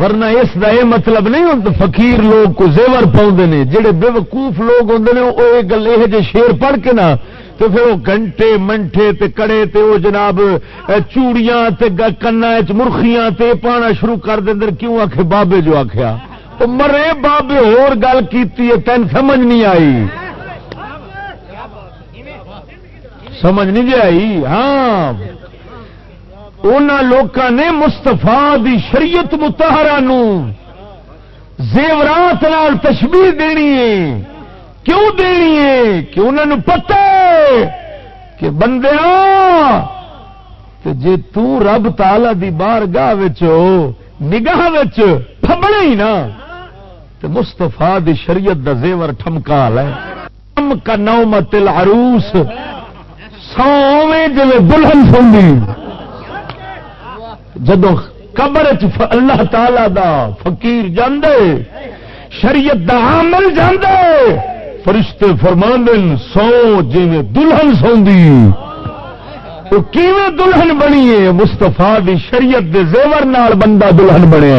ورنہ اس کا یہ مطلب نہیں ہوں فقیر لوگ کو زیور پاؤں نے۔ جہے بے وقوف لوگ ہوں وہ یہ گل، یہ جی شیر پڑھ کے نا، تو پھر وہ گھنٹے منٹے تے کڑے تے وہ جناب چوڑیاں تے کنا مرخیاں تے پانا شروع کر دیں کیوں آخ بابے جو آخیا مرے بابے، ہور گل کی تین سمجھ نہیں آئی۔ سمجھ نہیں جی آئی؟ ہاں۔ ان لوگوں نے مستفا دی شریعت متحرا زیورات نال تشبیح دینی ہے۔ کیوں دینی ہے؟ کہ انہوں نے پتا کہ بندے جی تب تالا دی بار گاہ نگاہ پبنے ہی نا تو مستفا دی شریعت دا زیور ٹھمکا لے۔ کا نو تل عروس سویں جی دلہن سنگی۔ جدو قبر اللہ تعالی دا فقیر جاندے، شریعت دا عامل جاندے، فرشتے فرماندن سو جی دلہن سوندی وہ کیویں دلہن بنی ہے؟ مستفا دی شریعت دے زیور نال بندہ دلہن بنے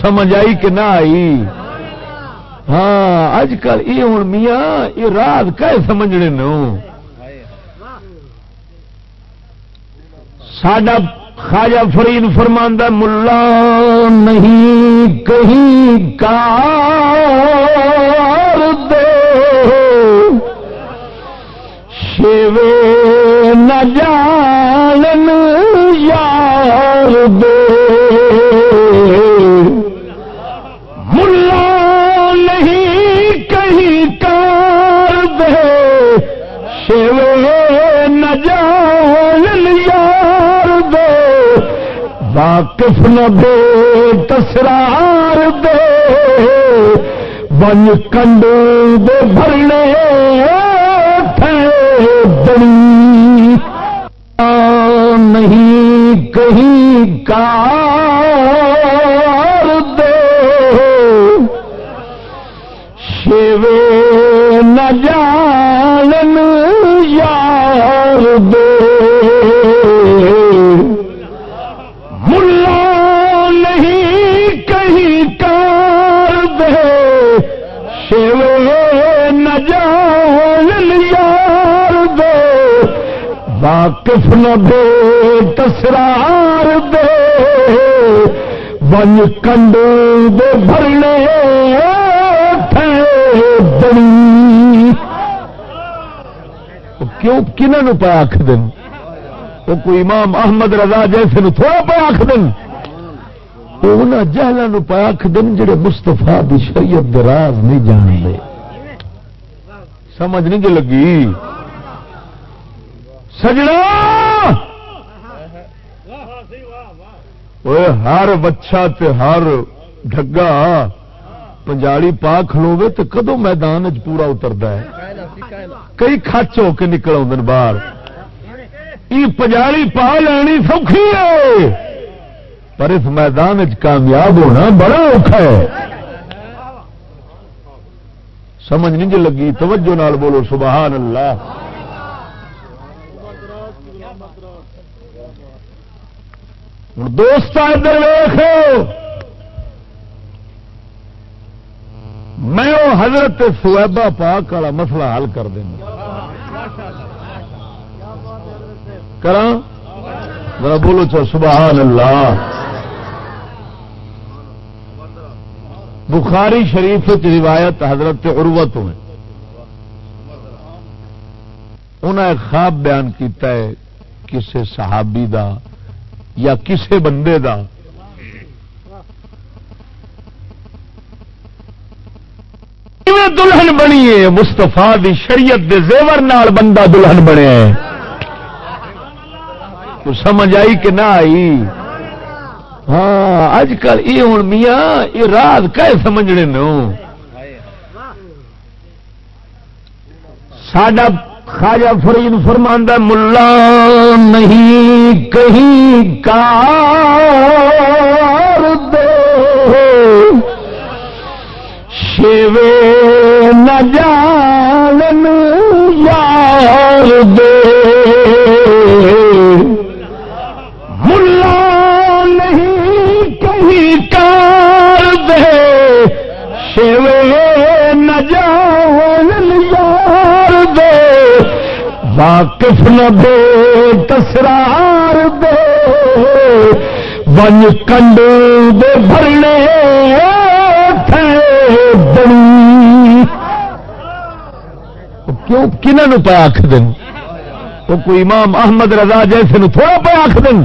سمجھ آئی کہ نہ آئی؟ ہاں اج کل یہ ہوں میاں یہ راز کہ سمجھنے نو؟ ساڈا خواجہ فرید فرماندہ، ملا نہیں کہیں کار دے۔ شیوے نہ جان یار دے۔ واقف نہ دے، تسرار دے۔ بن کنڈے دے بھرنے بڑی نہیں کہیں کار دے۔ شیوے نہ جان دے۔ ملا نہیں کہیں کار دے۔ شیوے نہ جان یار دے۔ واقف نہ دے تسرار دے۔ بن کنڈے دے بھرنے کیوں کنہوں پہ آخ دن وہ کوئی امام احمد رضا جیسے تھوڑا پہ آخ دن انہوں جہلوں پہ آخ دن جڑے مستفا کی شریعت راز نہیں جانتے سمجھ نہیں جو لگی۔ سجنا ہر بچہ تے ہر ڈگا پنجالی پا کھلوے تو کدو میدان چ پورا اترتا ہے؟ کئی خچ ہو کے نکل آدھے باہر۔ یہ پنجالی پا لینی سوکھی ہے۔ پر اس میدان چ کامیاب ہونا بڑا اوکھا ہے۔ سمجھ نہیں جو لگی؟ توجہ نال بولو، سبحان اللہ۔ ہوں دوست ادھر ویخ میں وہ حضرت سویبا پاک والا مسئلہ حل کر دینا کرا؟ بولو چو سبحان اللہ۔ بخاری شریف روایت حضرت عروت ہوئے انہیں ایک خواب بیان کیتا ہے کسی صحابی دا یا کسے بندے دا۔ دلہن بنی ہے مستفا دی شریعت دے زیور نال بندہ دلہن بنے سمجھ آئی کہ نہ آئی؟ ہاں اج کل یہ ہوں میاں، یہ راز کہ سمجھنے نو؟ ساڈا خاجا فرید فرماندہ ملا نہیں کہیں کار۔ شیوے نہ جان یار دے ملا نہیں کہیں کار دے شیوے نہ جان یار دے واقف نہ دے تسرار دے ون کنڈے دے بھرنے کیوں؟ کنہوں پہ آخ دن؟ وہ کوئی امام احمد رضا جیسے تھوڑا پہ آخ دن؟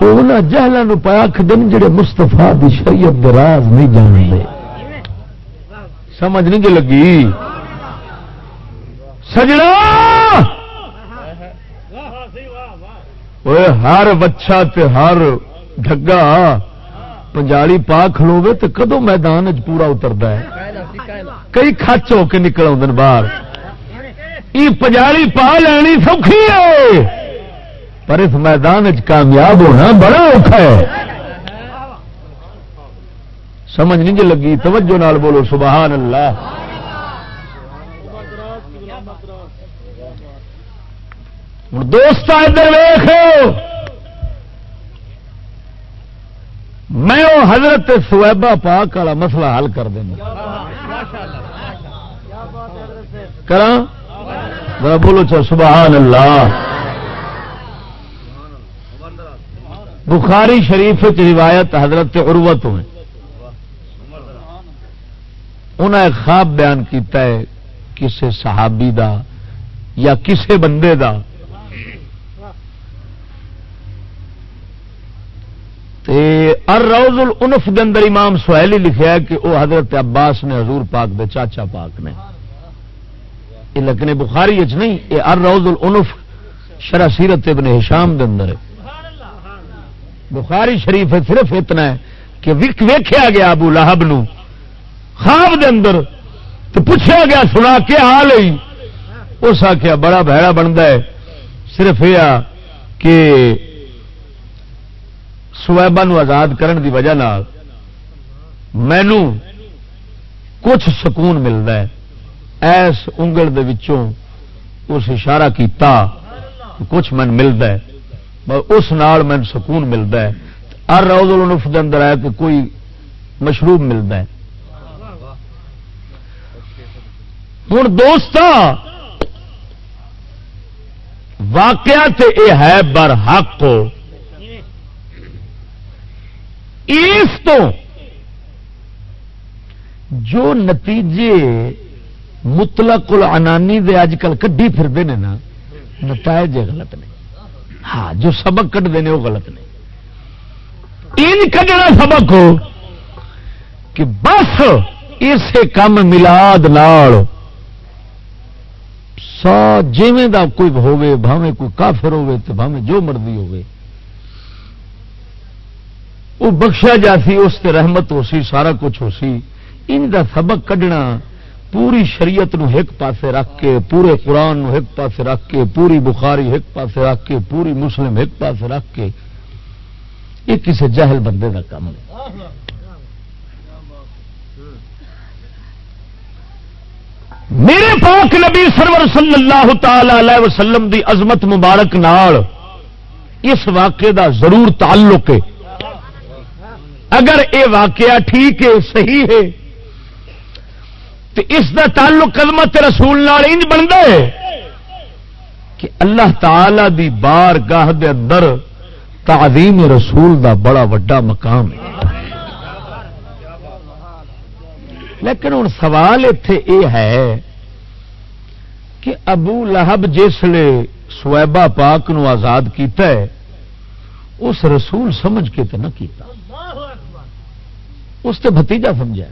انہوں جہلوں پہ آخ دن جڑے مستفا کی شریعت راز نہیں جانتے۔ سمجھ نہیں جو لگی؟ سجنا ہر بچہ تے ہر ڈگا پنجالی پا کھلوے تو کدو میدان پورا اترتا ہے؟ کئی خچ ہو کے نکل آدھے باہر۔ یہ پا لینی سوکھی ہے۔ پر اس میدان چ کامیاب ہونا بڑا اوکھا ہے۔ سمجھ نہیں جی لگی، توجہ نال بولو، سبحان اللہ۔ دوست ادھر ویخ میں وہ حضرت سویبا پاک والا مسئلہ حل کر دینا۔ کرا بولو چا سبحان اللہ بخاری شریف روایت حضرت عروت ہوئے۔ انہیں ایک خواب بیان کیتا ہے کسی صحابی دا یا کسے بندے دا۔ ار روز الف کے اندر امام سہیلی لکھا ہے کہ وہ حضرت عباس نے حضور پاک دے چاچا پاک نے۔ یہ لکھنے بخاری اچ نہیں، یہ ار روز الف شرح سیرت ابن ہشام دے اندر ہے۔ بخاری شریف صرف اتنا ہے کہ ویخیا گیا ابو لاہب نو، خواب دے اندر تو پوچھا گیا، سنا کیا حال ہے اس آخیا بڑا بہڑا بنتا ہے۔ صرف یہ کہ سویبا آزاد کرن دی وجہ مینو کچھ سکون ملتا ہے۔ ایس انگل دے وچوں اس اشارہ کیتا کچھ من ملتا ہے اس نال من سکون ملتا ہے۔ ہر روز الف کے اندر ہے کہ کوئی مشروب ملتا ہے۔ ہوں دوست واقعہ تے اے ہے بر حق اس تو جو نتیجے مطلق العنانی دے اج کل کڈی پھرتے ہیں نا، نتائج غلط نے۔ ہاں جو سبق کٹتے ہیں وہ غلط نے۔ ان کڈنا سبق ہو کہ بس اسے کام ملاد نال سا جیویں دا کوئی ہوے بھاویں کوئی کافر ہوے تو بھاویں جو مرضی ہوے وہ بخشا جاسی اس تے رحمت ہو سی، سارا کچھ ہو سی۔ ان دا سبق کڈنا پوری شریعت نو ایک پاسے رکھ کے، پورے قرآن نو ایک پاسے رکھ کے، پوری بخاری ایک پاسے رکھ کے، پوری مسلم ایک پاسے رکھ کے، یہ کسی جہل بندے کا کام ہے میرے پاک نبی سرور صلی اللہ تعالی علیہ وسلم دی عظمت مبارک نال اس واقعے دا ضرور تعلق ہے۔ اگر اے واقعہ ٹھیک ہے، صحیح ہے تو اس دا تعلق عظمت رسول نال انج بنتا ہے کہ اللہ تعالی دی بار گاہ دے اندر تعظیم رسول دا بڑا وڈا مقام ہے۔ لیکن ہوں سوال اتے یہ ہے کہ ابو لہب جسے سویبا پاک نو آزاد کیتا ہے، اس رسول سمجھ کے تو نہ کیتا۔ اس سے بتیجا سمجھا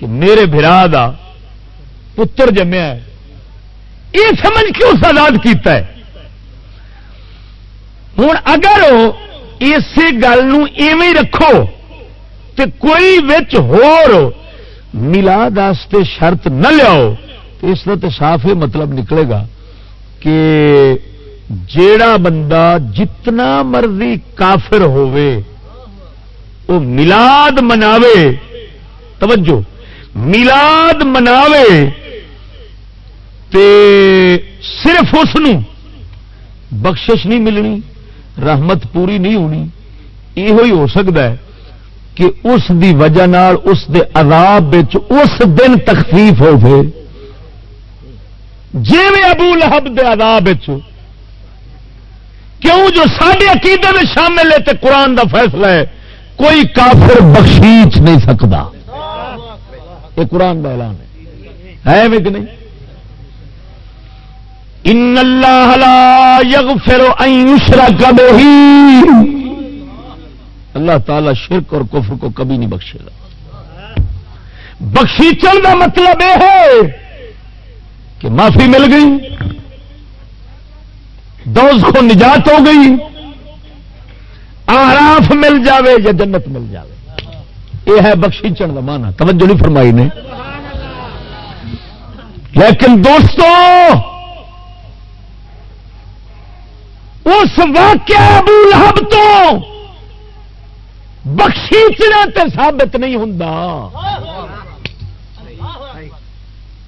کہ میرے برا دا پتر جمیا ہے۔ یہ سمجھ کے اس آزاد کیتا ہے؟ ہوں اگر اسی گل ایویں رکھو تو کوئی وچ ہور ملاد شرط نہ لیاؤ تو اس کا تو صاف ہی مطلب نکلے گا کہ جیڑا بندہ جتنا مرضی کافر ہووے وہ ملاد مناوے۔ توجہ۔ ملاد مناوے تے صرف اس بخشش نہیں ملنی، رحمت پوری نہیں ہونی۔ یہ ہو سکتا ہے کہ اس دی وجہ نال اس دے عذاب اس دن تخفیف ہو جائے جی میں ابو لہب دے عذاب کیوں جو سارے عقیدے میں شامل ہے تے قرآن دا فیصلہ ہے، کوئی کافر بخشیچ نہیں سکتا۔ یہ قرآن کا اعلان ہے۔ ہے کہ نہیں؟ ان اللہ لا یغفر ان یشرک بہی اللہ تعالی شرک اور کفر کو کبھی نہیں بخشے گا۔ بخشیچن کا مطلب یہ ہے کہ معافی مل گئی دوز کو نجات ہو گئی، آراف مل جاوے یا جنت مل جاوے۔ یہ ہے بخشیچن کا مانا توجہ نہیں فرمائی نے۔ لیکن دوستو، اس واقعہ ابو لہب تو بخشیچنا تے ثابت نہیں ہوں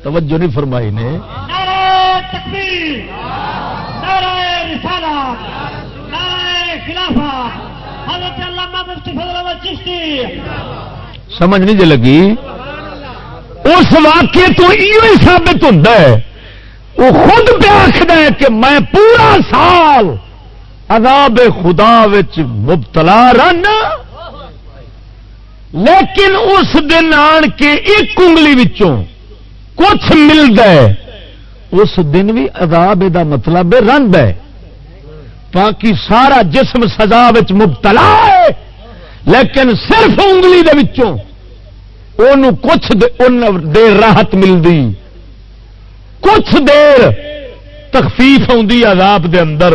توجہ نہیں فرمائی نے۔ سمجھ نہیں جی لگی؟ اس واقعے تو یہ ثابت ہوں وہ خود پہ آخر ہے کہ میں پورا سال عذاب خدا مبتلا رہنا، لیکن اس دن آن کے ایک انگلی وچوں کچھ ملتا ہے، اس دن بھی عذاب دا مطلب رنگ ہے۔ باقی سارا جسم سزا مبتلا ہے۔ لیکن صرف انگلی دے وچوں کچھ دیر راحت ملتی کچھ دیر تخفیف آدھی عذاب دے اندر۔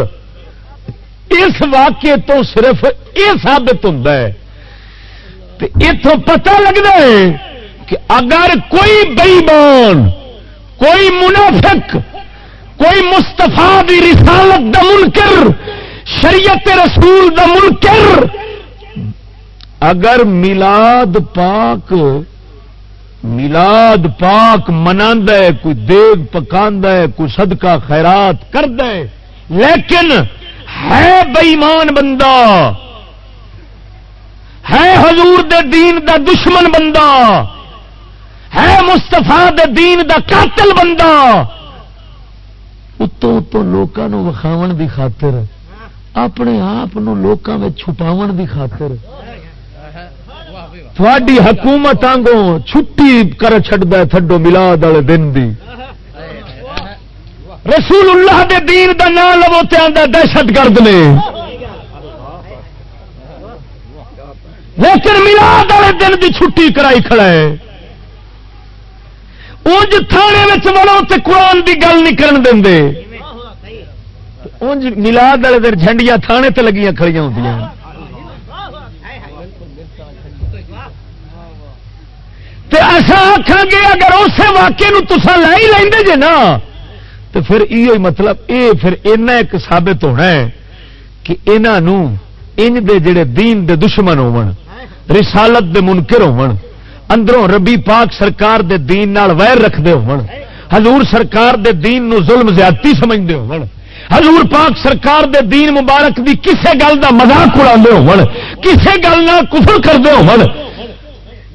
اس واقعے تو صرف یہ ثابت ہوں اتوں پتہ لگتا ہے کہ اگر کوئی بئیمان کوئی منافق، کوئی مستفا دی رسالت دا منکر شریعت رسول دا منکر۔ اگر ملاد پاک ملاد پاک منا کوئی دیگ پکا کوئی صدقہ خیرات کر لیکن ہے بئیمان بندہ، ہے حضور دے دین دا دشمن بندہ، ہے مستفا دے دین دا قاتل بندہ۔ اتوں اتوں لوگوں وکھاو دی خاطر اپنے آپ لوگوں میں چھپاو دی خاطر۔ تھوڑی حکومت آنگوں چھٹی کر چڈا تھڈو ملاد والے دن دی۔ رسول اللہ دے دین دا نام لو آدھا دہشت گرد نے۔ لیکن ملاد والے دن دی چھٹی کرائی کھڑا ہے۔ انج تھانے وڑو تو قرآن دی گل نہیں کرن دے انج ملاد والے دن جھنڈیاں تھانے تے لگیاں کھڑیاں ہوندیاں۔ تے ایسا آخان گے اگر اسے واقعے نو تسا لے ہی لیں جے نا تو پھر یہ مطلب یہ پھر اینا ایک ثابت ہونا ہے کہ انہوں ان دے جڑے دین دے دشمن ہون، رسالت دے منکر ہون، اندروں ربی پاک سرکار دے دین نال ویر رکھتے ہون، حضور سرکار دے دین نو ظلم زیادتی سمجھتے ہون۔ حضور پاک سرکار دے دین مبارک دی کسے گل دا مذاق اڑا ہون، کسے گل نال کفر کرتے ہون،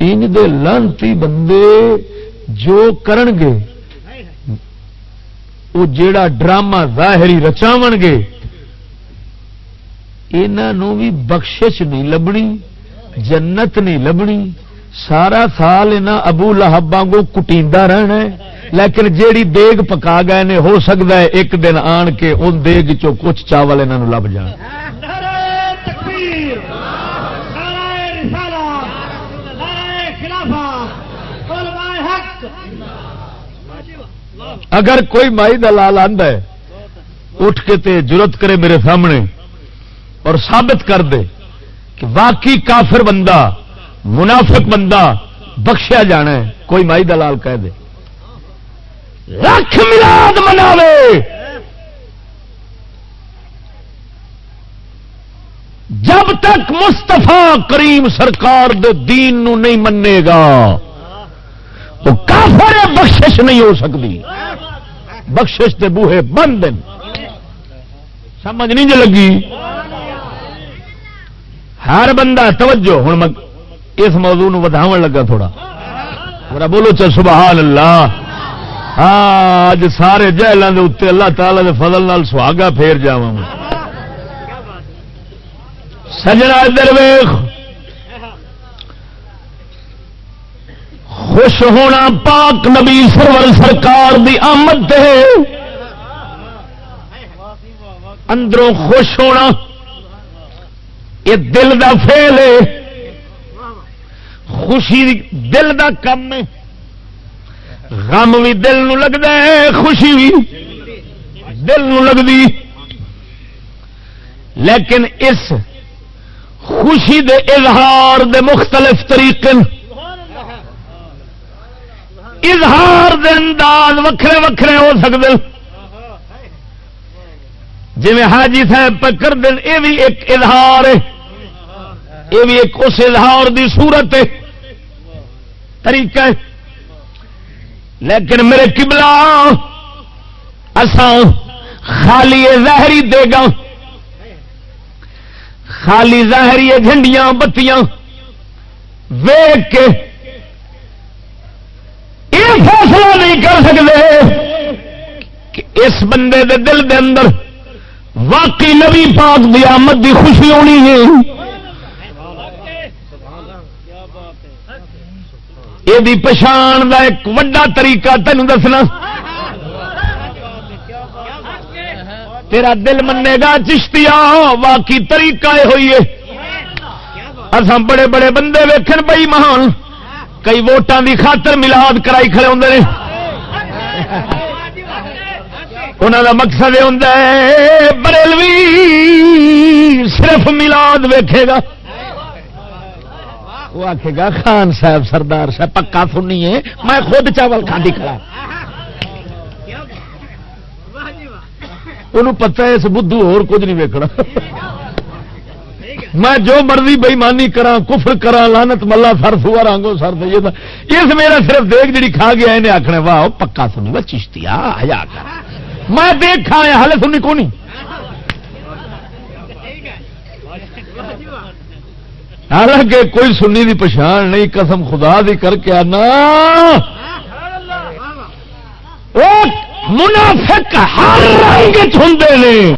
ان دے لانتی بندے جو کرن گے وہ جیڑا ڈرامہ ظاہری رچاو گے انہوں بھی بخشش نہیں لبنی، جنت نہیں لبنی سارا سال یہاں ابو لہبا کو کٹیدا رہنا ہے۔ لیکن جیڑی دیگ پکا گئے نے ہو سکتا ہے ایک دن آن کے ان دیگ چو کچھ چاول انہوں لب جان۔ اگر کوئی مائی دلال آدھا ہے اٹھ کے تے جرت کرے میرے سامنے اور ثابت کر دے کہ واقعی کافر بندہ منافق بندہ بخشیا جانا ہے، کوئی مائی دلال کہہ دے۔ لکھ ملاد منا جب تک مستفا کریم سرکار دے دین نو نہیں منے گا تو کافر بخشش نہیں ہو سکتی۔ بخشش کے بوہے بند سمجھ نہیں جو لگی؟ ہر بندہ توجہ ہوں اس موضوع وداو لگا تھوڑا۔ میرا بولو چل سبحان اللہ۔ ہاں اج سارے جہلوں کے اتنے اللہ تعالی کے فضل نال سہاگا پھیر جا سجنا ادھر ویخ خوش ہونا پاک نبی سرور سرکار دی آمد ہے۔ اندروں خوش ہونا، یہ دل دا فیل ہے۔ خوشی دل دا کم ہے۔ غم بھی دل نو لگتا ہے، خوشی بھی دل نو لگتی لیکن اس خوشی دے اظہار دے مختلف طریقے اظہار دے انداز وکھرے وکھرے ہو سکتے جی حاجی صاحب پکڑ دن یہ بھی ایک اظہار ہے۔ یہ بھی ایک اس اظہار دی صورت ہے۔ طریقہ ہے۔ لیکن میرے کبلا اسان خالی زہری دے گا۔ خالی زہری جھنڈیاں بتیاں ویگ کے یہ فیصلہ نہیں کر سکتے کہ اس بندے دے دل دے اندر واقعی نبی پاک دی آمد دی خوشی ہونی ہے۔ یہ پچھان کا ایک وڈا طریقہ تینوں دسنا۔ تیرا دل منے گا چشتیا واقعی طریقہ یہ ہوئی ہے۔ اصل بڑے بڑے بندے ویکھن بئی مہان، کئی ووٹان دی خاطر ملاد کرائی کھڑے ہوں انہوں کا مقصد یہ ہوں بریلوی صرف ملاد ویکھے گا۔ وہ آخے گا، خان صاحب، سردار صاحب، پکا سنی ہے میں خود چاول کھاندی کھڑا۔ انہوں پتہ ہے اس بدھو اور کچھ نہیں ویکنا میں جو مرضی بےمانی کرا کفر کرا لانت ملا، سر سوا رنگو سر دے اس میرا صرف دیکھ جی کھا گیا، انہیں آخنے واہ، پکا سنی وہ چشتی آ میں دیکھ کھا ہلے سنی کونی؟ حالانکہ کوئی سنی دی پچھان نہیں، قسم خدا دی کر کے آنا۔ منافق ہر رنگ ہوں نے۔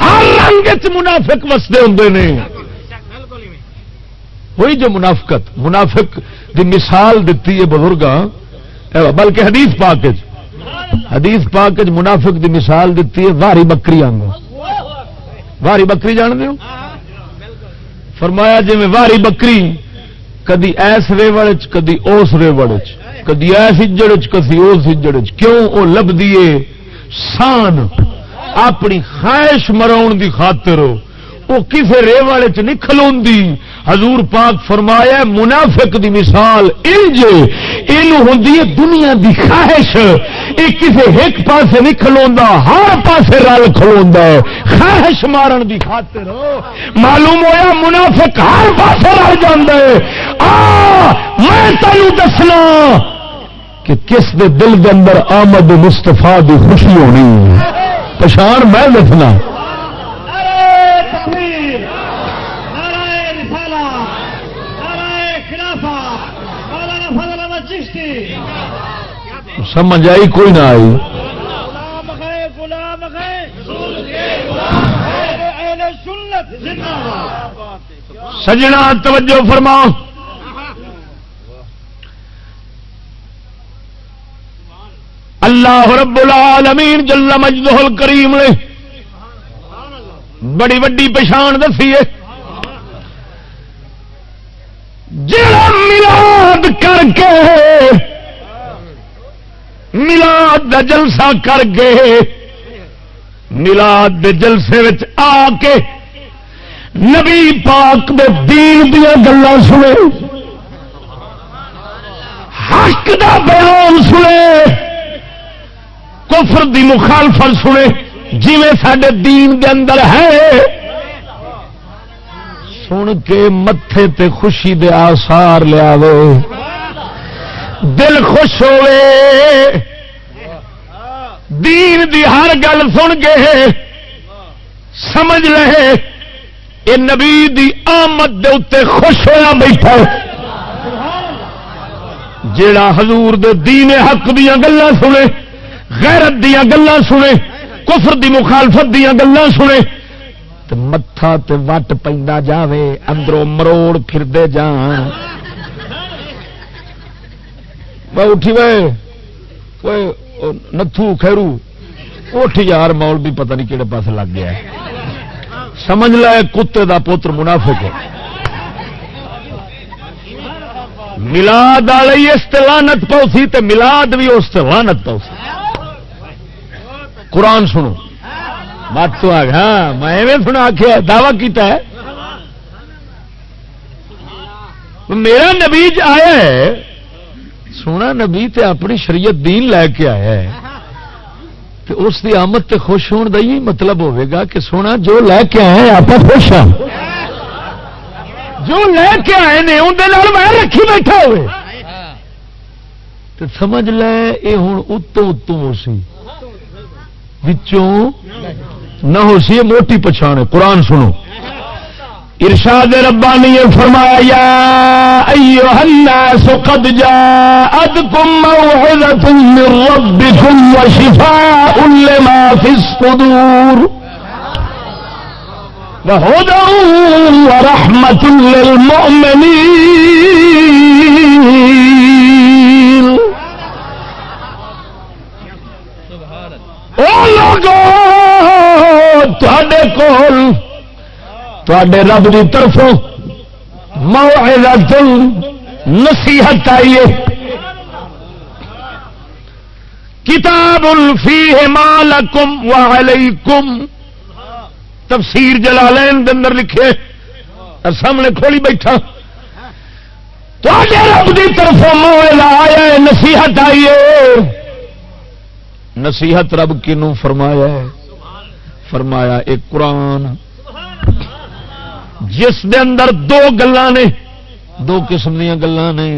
ہر رنگ منافق وستے ہوں نے۔ وہی جو منافقت، منافق دی مثال دیتی ہے بزرگ بلکہ حدیث پاک حدیث پاک منافق دی مثال دیتی ہے، واری بکری آنگو۔ واری بکری جان دو فرمایا جی میں واری بکری، کدی ایس ریوڑ کدی اس ریوڑ کدی ایس اجڑ کدی اس اجڑ کیوں وہ لب دیے سان، اپنی خواہش مراؤ دی خاطر۔ وہ کسی ریوڑ چ نہیں کھلو حضور پاک فرمایا منافق دی مثال انج ہوں دنیا دی خواہش۔ یہ کسی ایک پاسے نہیں کھلوا ہر پاسے رل کھلوا خواہش مارن دی خاطر۔ معلوم ہویا منافق ہر پاسے رل جانا میں تینوں دسنا کہ کس دے دل کے اندر آمد مستفا دی خوشی ہونی۔ پچھان میں دسنا۔ سمجھ آئی کوئی نہ آئی۔ سجنا توجہ فرماؤ اللہ رب العالمین جل مجدہ الکریم نے بڑی وڈی پچھان دسی ہے۔ کر کے ملاد دا جلسہ کر کے ملاد دے جلسے آ کے نبی پاک دے دین دیا گلا سنے۔ حق دا بیان سنے۔ کفر دی مخالفت سنے۔ جی سڈے دین دے اندر ہے۔ سن کے متے تے خوشی دے آسار لیا دل خوش ہوئے۔ دین دی ہر گل سن گئے سمجھ لے۔ یہ نبی دی آمد دے اتنے خوش ہوا بیٹھا۔ جیڑا حضور دے دین حق دیا گلا سنے، غیرت دیا گلا سنے، کفر دی مخالفت دیا گلا سنے متھا تے وٹ پہ جاوے، اندروں مروڑ پھردے جان۔ میں اٹھی وے نتھو خیرو اٹھ یار مول بھی پتہ نہیں کہڑے پاس لگ گیا سمجھ لے، کتے دا پوتر منافق ہے۔ ملاد والی اس لانت پوسی، تے ملاد بھی اس لانت پوسی۔ قرآن سنو۔ مت تو آ ہاں میں سنا آخیا دعوی کیتا ہے۔ میرا نبیج آیا ہے سونا نبی تے اپنی شریعت دین لے کے آیا ہے۔ تو اس کی آمد تے خوش ہونے کا ہی مطلب ہوئے گا کہ سونا جو لے کے آئے آپ خوش ہاں۔ جو لے کے آئے نے اندر میں رکھی بیٹھا ہوئے۔ تو سمجھ لے یہ ہوں اتو اتو ہو سی۔ نہ ہو سی موٹی پچھانے۔ قرآن سنو۔ إرشاد ربانی فرمایا یا ایوہ الناس قد جاءتکم موعظت من ربکم وشفاء لما فی الصدور. وهدى ورحمة للمؤمنين. أو لوگو تھے تے رب کی طرفوں موعظت نصیحت آئیے کتاب الفی مالکم وعلیکم۔ تفسیر جلالین اندر لکھے۔ اور سامنے کھولی بیٹھا۔ تے رب کی طرفوں موعظہ آیا ہے، نصیحت آئیے نصیحت رب کی نو فرمایا ہے؟ فرمایا، ایک قرآن۔ جس دے اندر دو گلا نے، دو قسم دیا گلا نے،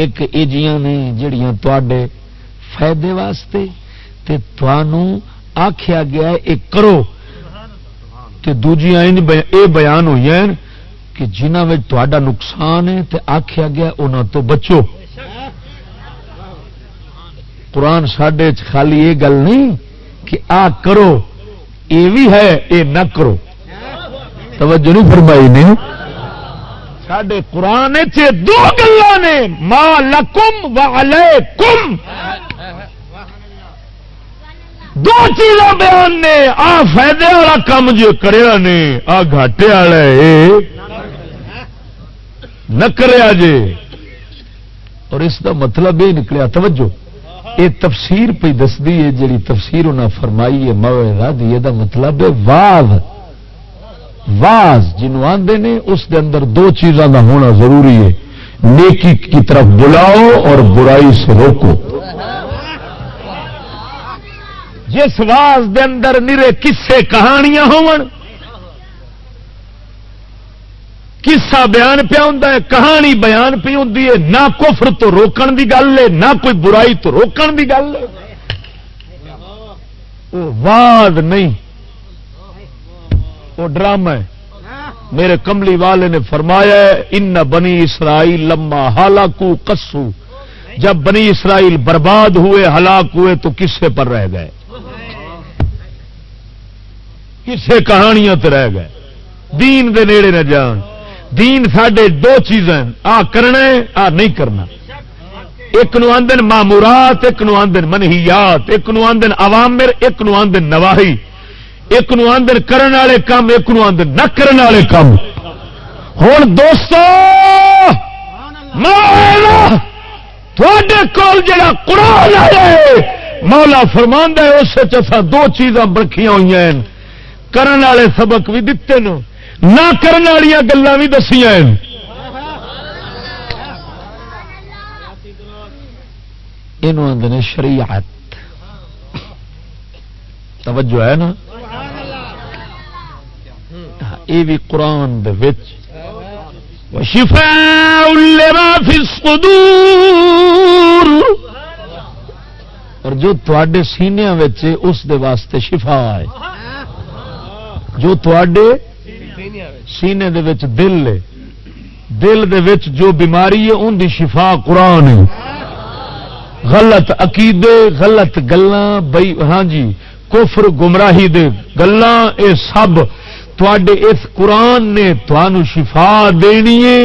ایک ایجیاں نے جڑیاں تے فائدے واسطے تے آخیا گیا ہے، ایک کرو۔ تے دوجیاں اے بیان ہوئی ہیں کہ جنہ میں تا نقصان ہے تے آخیا گیا انہوں تو بچو۔ قرآن سڈے خالی یہ گل نہیں کہ آ کرو یہ بھی ہے یہ نہ کرو۔ توجہ نہیں فرمائی نے. سڈے قرآن دو گلا نے ماں لکم کم دو چیزاں بیان نے، آ فائدے والا کام جو کریا نے، آ گھاٹے والا نہ کریا جے. اور اس کا مطلب یہ نکلیا، توجہ. یہ تفسیر پہ دستی ہے جی تفسیر انہیں فرمائی ہے موضا دی مطلب ہے واز واز جنوب آدھے نے، اس دے اندر دو چیزاں کا ہونا ضروری ہے۔ نیکی کی طرف بلاؤ اور برائی سے روکو۔ جس واز دے اندر نرے کسے کہانیاں ہون کسا بیان پیا ہوں کہانی بیان پی ہوں نہ کفر تو روکن دی گل ہے، نہ کوئی برائی تو روکن دی گل ہے۔ واد نہیں۔ وہ ڈرامہ ہے۔ میرے کملی والے نے فرمایا ان بنی اسرائیل لما ہلاکو کسو جب بنی اسرائیل برباد ہوئے، ہلاک ہوئے، تو کسے پر رہ گئے۔ کسے کہانیاں تے رہ گئے۔ دین دے نیڑے نہ جان۔ دین سڈے دو چیزیں آ کرنا آ نہیں کرنا۔ ایک نو آدن مامورات، ایک نو آدن منہیات، ایک نو آدن عوامر، ایک نو آدن نواہی۔ ایک نو آدن کرن والے کام ایک نو آدن نہ کرن والے کام ہوں دوستو تھوڑے کول جڑا قرآن آئے مولا فرمان ہے، اس دو چیزاں برکھیاں ہوئی ہیں۔ کرن والے سبق بھی دیتے نا نہ کرنے والی گلیں بھی دسیا یہ شریعت۔ توجہ ہے نا؟ یہ بھی قرآن شفا اور جو تے سینیا اس دے واسطے شفا ہے۔ جو تے سینے دے وچ دل ہے۔ دل دے وچ جو بیماری ہے ان دی شفا قرآن ہے۔ غلط عقیدے، غلط گلاں بئی ہاں جی کفر گمراہی دے گلاں، اے سب تواڈے اس قرآن نے تانوں شفا دینی ہے۔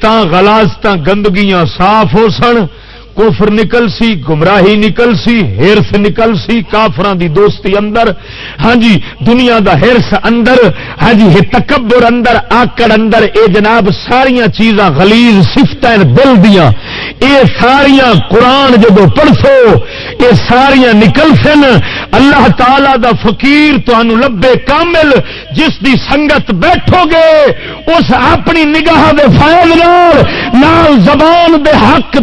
تاں گندگیاں صاف ہو سن۔ کوفر نکل سی، گمراہی نکل سی ہرس نکل سی کافران دی دوستی اندر۔ ہاں جی دنیا دا ہرس اندر ہاں جی تکبر اندر، آکڑ اندر، اے جناب، ساریاں چیزاں غلیظ سفت دل دیا اے ساریاں قرآن جب پڑھو اے ساریاں نکل سن، اللہ تعالی دا فقیر تو لبے کامل، جس دی سنگت بیٹھو گے، اس اپنی نگاہ دے فائد نال زبان دے حق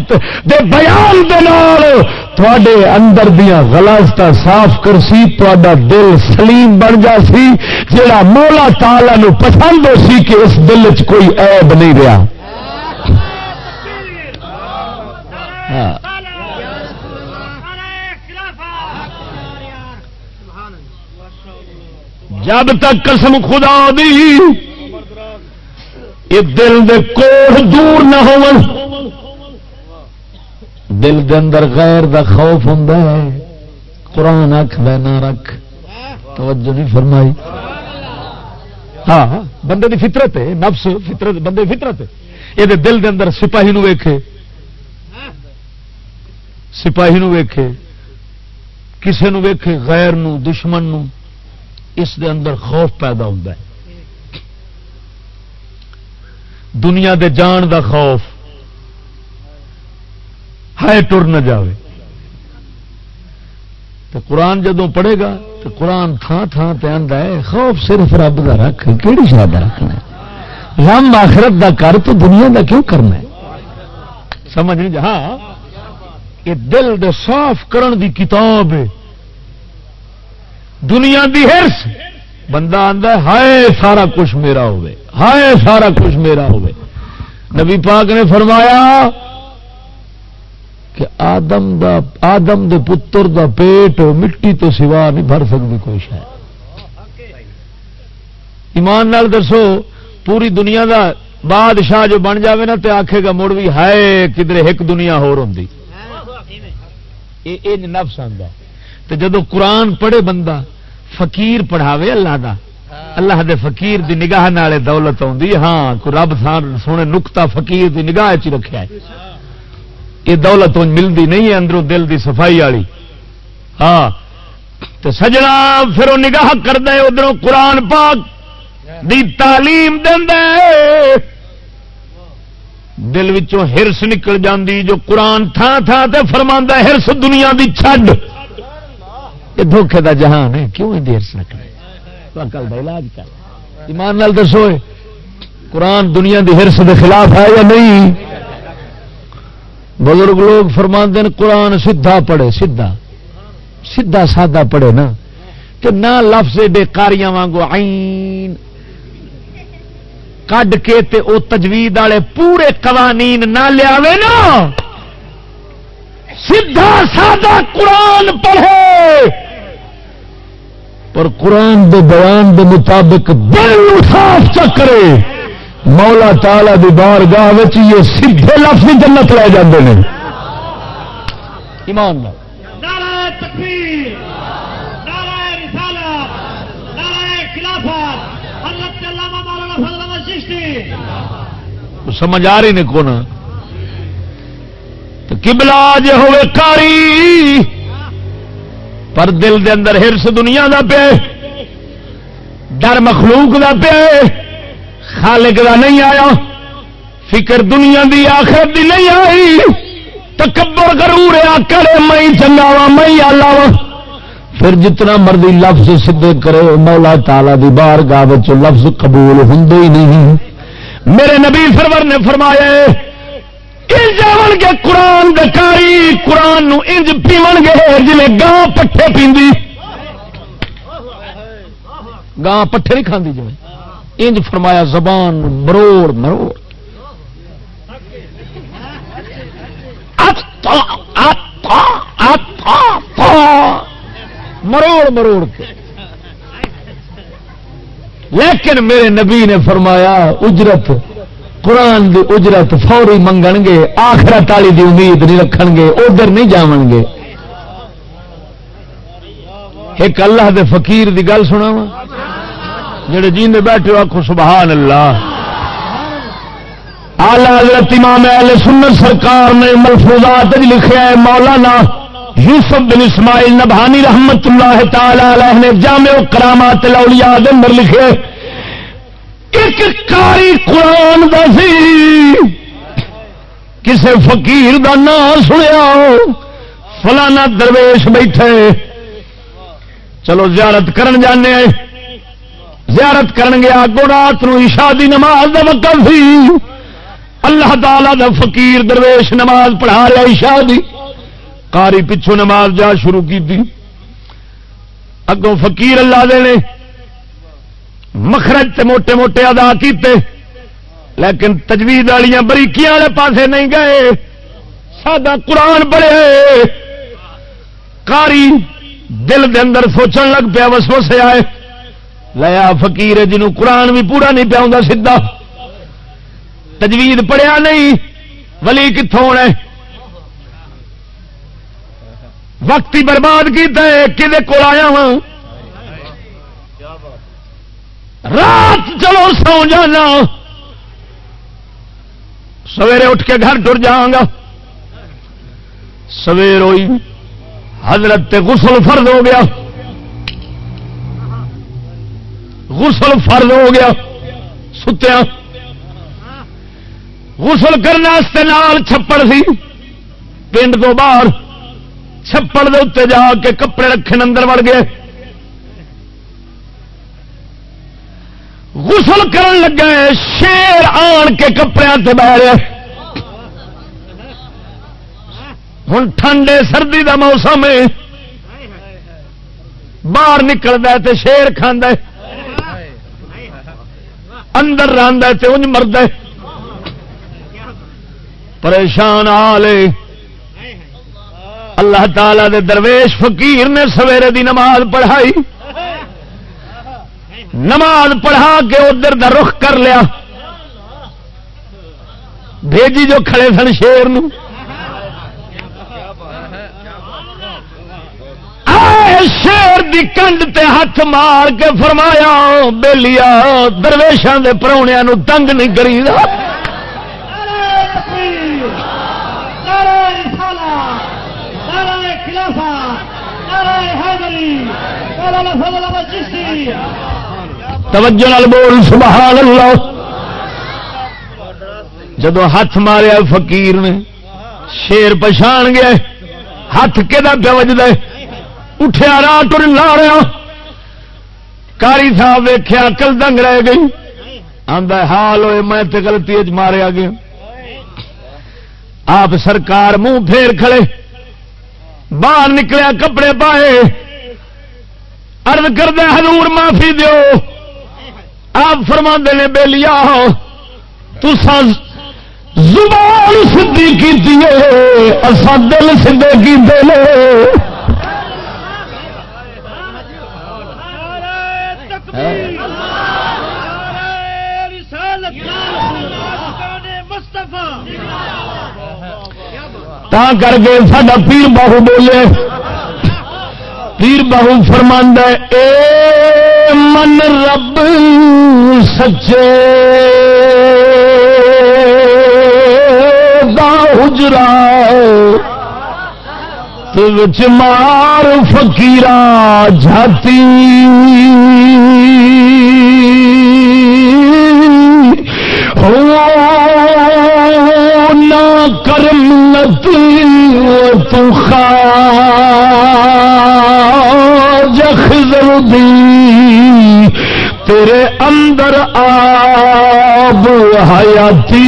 دے بیان دے اندر دیا غلط صاف کر سی تا دل سلیم بن جا سی جا مولا تالا نو پسند ہو سی کہ اس دل چ کوئی عیب نہیں رہا ہاں۔ جب تک قسم خدا دی، یہ دل دے کوڑ دور نہ ہو دل دے اندر غیر دا خوف ہوں قرآن اکھ نہ رکھ۔ توجہ نہیں فرمائی۔ ہاں بندے دی فطرت ہے، نفس، فطرت، بندے دی فطرت یہ دل دے اندر سپاہی نو ویکھے۔ سپاہی نو ویکھے، کسے نو ویکھے، غیر نو، دشمن نو، اس دے اندر خوف پیدا ہوتا ہے۔ دنیا دے جان دا خوف ہائے ٹر نہ جاوے۔ تو قرآن جدو پڑھے گا تو قرآن تھان تھان پہ ہے، خوف صرف رب کا رکھ کہڑی شاید رکھنا ہے رم آخرت دا کر تو دنیا دا کیوں کرنا ہے؟ سمجھ نہیں ہاں۔ یہ دل دے صاف کرن دی کتاب ہے۔ دنیا دی ہرس بندہ آتا ہائے سارا کچھ میرا ہوئے۔ ہائے سارا کچھ میرا ہوئے۔ نبی پاک نے فرمایا کہ آدم دا، آدم دے پتر دا پیٹ مٹی تو سوا نہیں، بھر سکتی کوئی شاید ایمان نال دسو، پوری دنیا دا بادشاہ جو بن جاوے نا تے آکھے گا مڑ بھی ہائے کدھر ایک دنیا ہو نفس آتا تو جدو قرآن پڑھے بندہ، فقیر پڑھاوے اللہ دا۔ اللہ دے فقیر دی نگاہ نالے دولت آتی ہاں رب سونے نکتا فقیر دی نگاہ چ رکھا ہے۔ یہ دولت ملتی نہیں ہے اندروں دل دی صفائی والی۔ ہاں تو سجنا پھر وہ نگاہ کرتا ہے ادھر قرآن پاک دی تعلیم دل وچوں ہرس نکل جاندی جو قرآن تھان تھان تے فرما ہرس دنیا دی چھڈ۔ یہ دھوکھے دا جہان ہے۔ کیوں ہرس نکلے؟ کل علاج کر۔ ایمان نال دسو قرآن دنیا دی ہرس دے خلاف ہے یا نہیں؟ بزرگ لوگ فرما دین قرآن سیدھا پڑھے، سیدھا۔ سیدھا سادہ پڑھے نا۔ کہ نہ لفظ بے کاریاں وانگو عین۔ کڈ کے تے او تجوید والے پورے قوانین نہ لیا نا. سیدھا سادہ قرآن پڑھے. پر قرآن دے بیان دے مطابق دل صاف چکرے. مولا تالا دی بار گاہ یہ سیدھے لفظ جنت لے جاندے ہیں ایمان نعرہ تکبیر نعرہ رسالت نعرہ خلافت سمجھ آ رہی نے کون؟ کبلا جی ہوئے کاری، پر دل دے اندر ہرس دنیا دا پے، ڈر مخلوق دا پے، خالق دا نہیں آیا، فکر دنیا دی آخر دی نہیں آئی، تکبر کرور کرے مئی چنگا وا مئی آلہ وا پھر جتنا مرضی لفظ سدھے کرے، مولا تالا دی بار گاہ لفظ قبول ہوں ہی نہیں۔ میرے نبی سرور نے فرمایا جاون گے قرآن دکاری قرآن نو انج پیمن گے جی گاں پٹھے پیندی۔ گاں پٹھے نہیں کھاندی جی انج فرمایا زبان مروڑ مروڑ۔ مروڑ مروڑ کے۔ لیکن میرے نبی نے فرمایا، اجرت، قرآن دی اجرت فوری منگن گے، آخرت والی دی امید نہیں رکھ گے، ادھر نہیں جان گے۔ ایک اللہ دے فقیر دی گل سنا وا جڑے جیندے بیٹھے آخو سبحان اللہ۔ آلہ حضرت امام اہل سنت سرکار نے ملفوظات لکھا ہے، مولانا یوسف بن اسماعیل نبھانی رحمت اللہ تعالی علیہ نے جامع کرامات الاولیاء دے اندر لکھے، ایک کاری قرآن دا سی، کسے فقیر دا نام سنیا، فلانا درویش بیٹھے۔ چلو زیارت کرن جانے زیارت کرن گیا، اگو رات نو عشاء دی نماز دا وقت سی۔ اللہ تعالی دا فقیر درویش نماز پڑھا رہا عشاء دی۔ کاری پچھو نماز جا شروع کی تھی۔ اگوں فقیر اللہ دے نے مخرج تے موٹے موٹے ادا کیتے، لیکن تجوید والی بریکیاں والے پاسے نہیں گئے۔ سادہ قرآن پڑھے کاری دل دے اندر سوچن لگ پیا، وسوسے آئے۔ لیا فقیر، جنوں قرآن بھی پورا نہیں پیا سیدا تجوید پڑھیا نہیں، ولی کتوں ہونا وقت ہی برباد کیا کول آیا وا رات چلو سو جانا۔ سویرے اٹھ کے گھر ٹر جاگا سویر ہوئی، حضرت غسل فرد ہو گیا۔ غسل فرد ہو گیا۔ ستیا غسل کرنے نال چھپڑ سی۔ پنڈ تو باہر۔ چھپڑ دے اتنے جا کے کپڑے رکھے اندر وڑ گئے۔ غسل کرن لگا شیر آن کے کپڑے سے بہ رہے ہوں ٹھنڈے سردی دا موسم ہے۔ باہر نکلتا ہے شیر کھانا اندر رہتا انج مرد پریشان آلے اللہ تعالی دے درویش فقیر نے سویرے دی نماز پڑھائی۔ نماز پڑھا کے ادھر دا رخ کر لیا۔ بھیجی جو کھڑے سن شیر نو۔ شیر دی کنڈ تے ہاتھ مار کے فرمایا بے لیا درویشان کے پرونے تنگ نہیں کری توجہ بول سبحان اللہ جدو ہاتھ ماریا فقیر نے، شیر پچھان گیا، ہاتھ کہ پیا وجد اٹھیا راہ ٹر لا رہا کاری صاحب ویخیا کل دنگ رہ گئی۔ آدھا حال ہوئے، میں گلتی ماریا گیا۔ آپ سرکار منہ پھیر کھڑے۔ باہر نکلیا کپڑے پائے۔ ارد کردہ حضور معافی دیو۔ آپ فرما نے بے لیا تو زبان سدھی کی دل سدھے کی دل کر کے ساڈا پیر باہو بولے۔ پیر باہو فرماند اے من رب سچے۔ دا حجرا مار فکیرا جاتی دی تیرے اندر آب حیاتی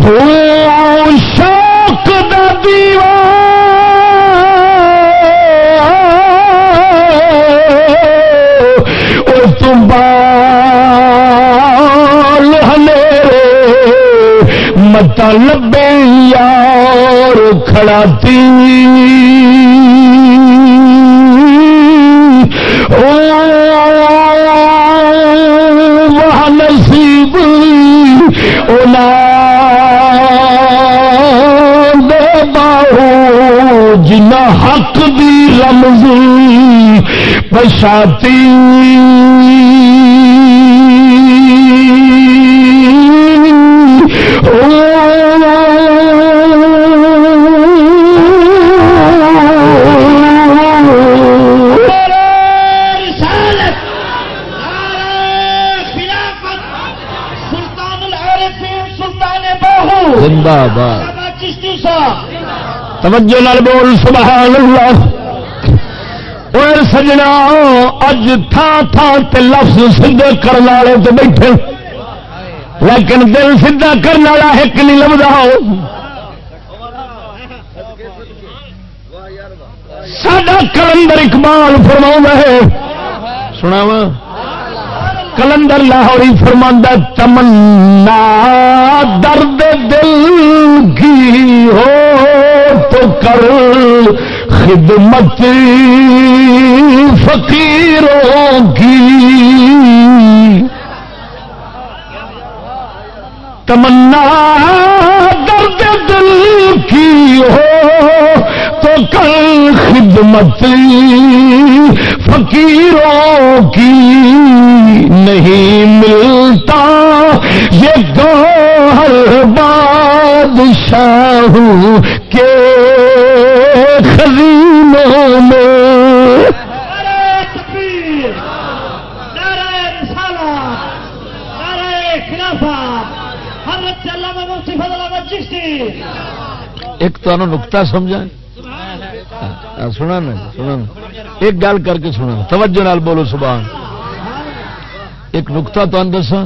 ہو شوق دا دیوان مت لبے یار کھڑاتی وہ نصیب اولا باہو جنا حق دی رمزی پشاتی توجہ لال بول سبحان اللہ اور سجنا اج تھان تھان تے لفظ سدھے کرنے والے تو بیٹھے۔ لیکن دل سیدا کرنے والا ایک نہیں لبدا۔ ساڈا کلندر اقبال فرما ہے۔ سنا وا کلندر لاہوری فرماندہ تمنا درد دل کی ہو تو کر خدمت فقیروں کی۔ تمنا تو کل خدمت فقیروں کی نہیں ملتا۔ یہ گوہر بادشاہ کے خزینوں میں۔ ایک تو نکتا سمجھا سنا نا سنا ایک گل کر کے سنا توجہ نال بولو، سبحان۔ ایک نکتا تو دسا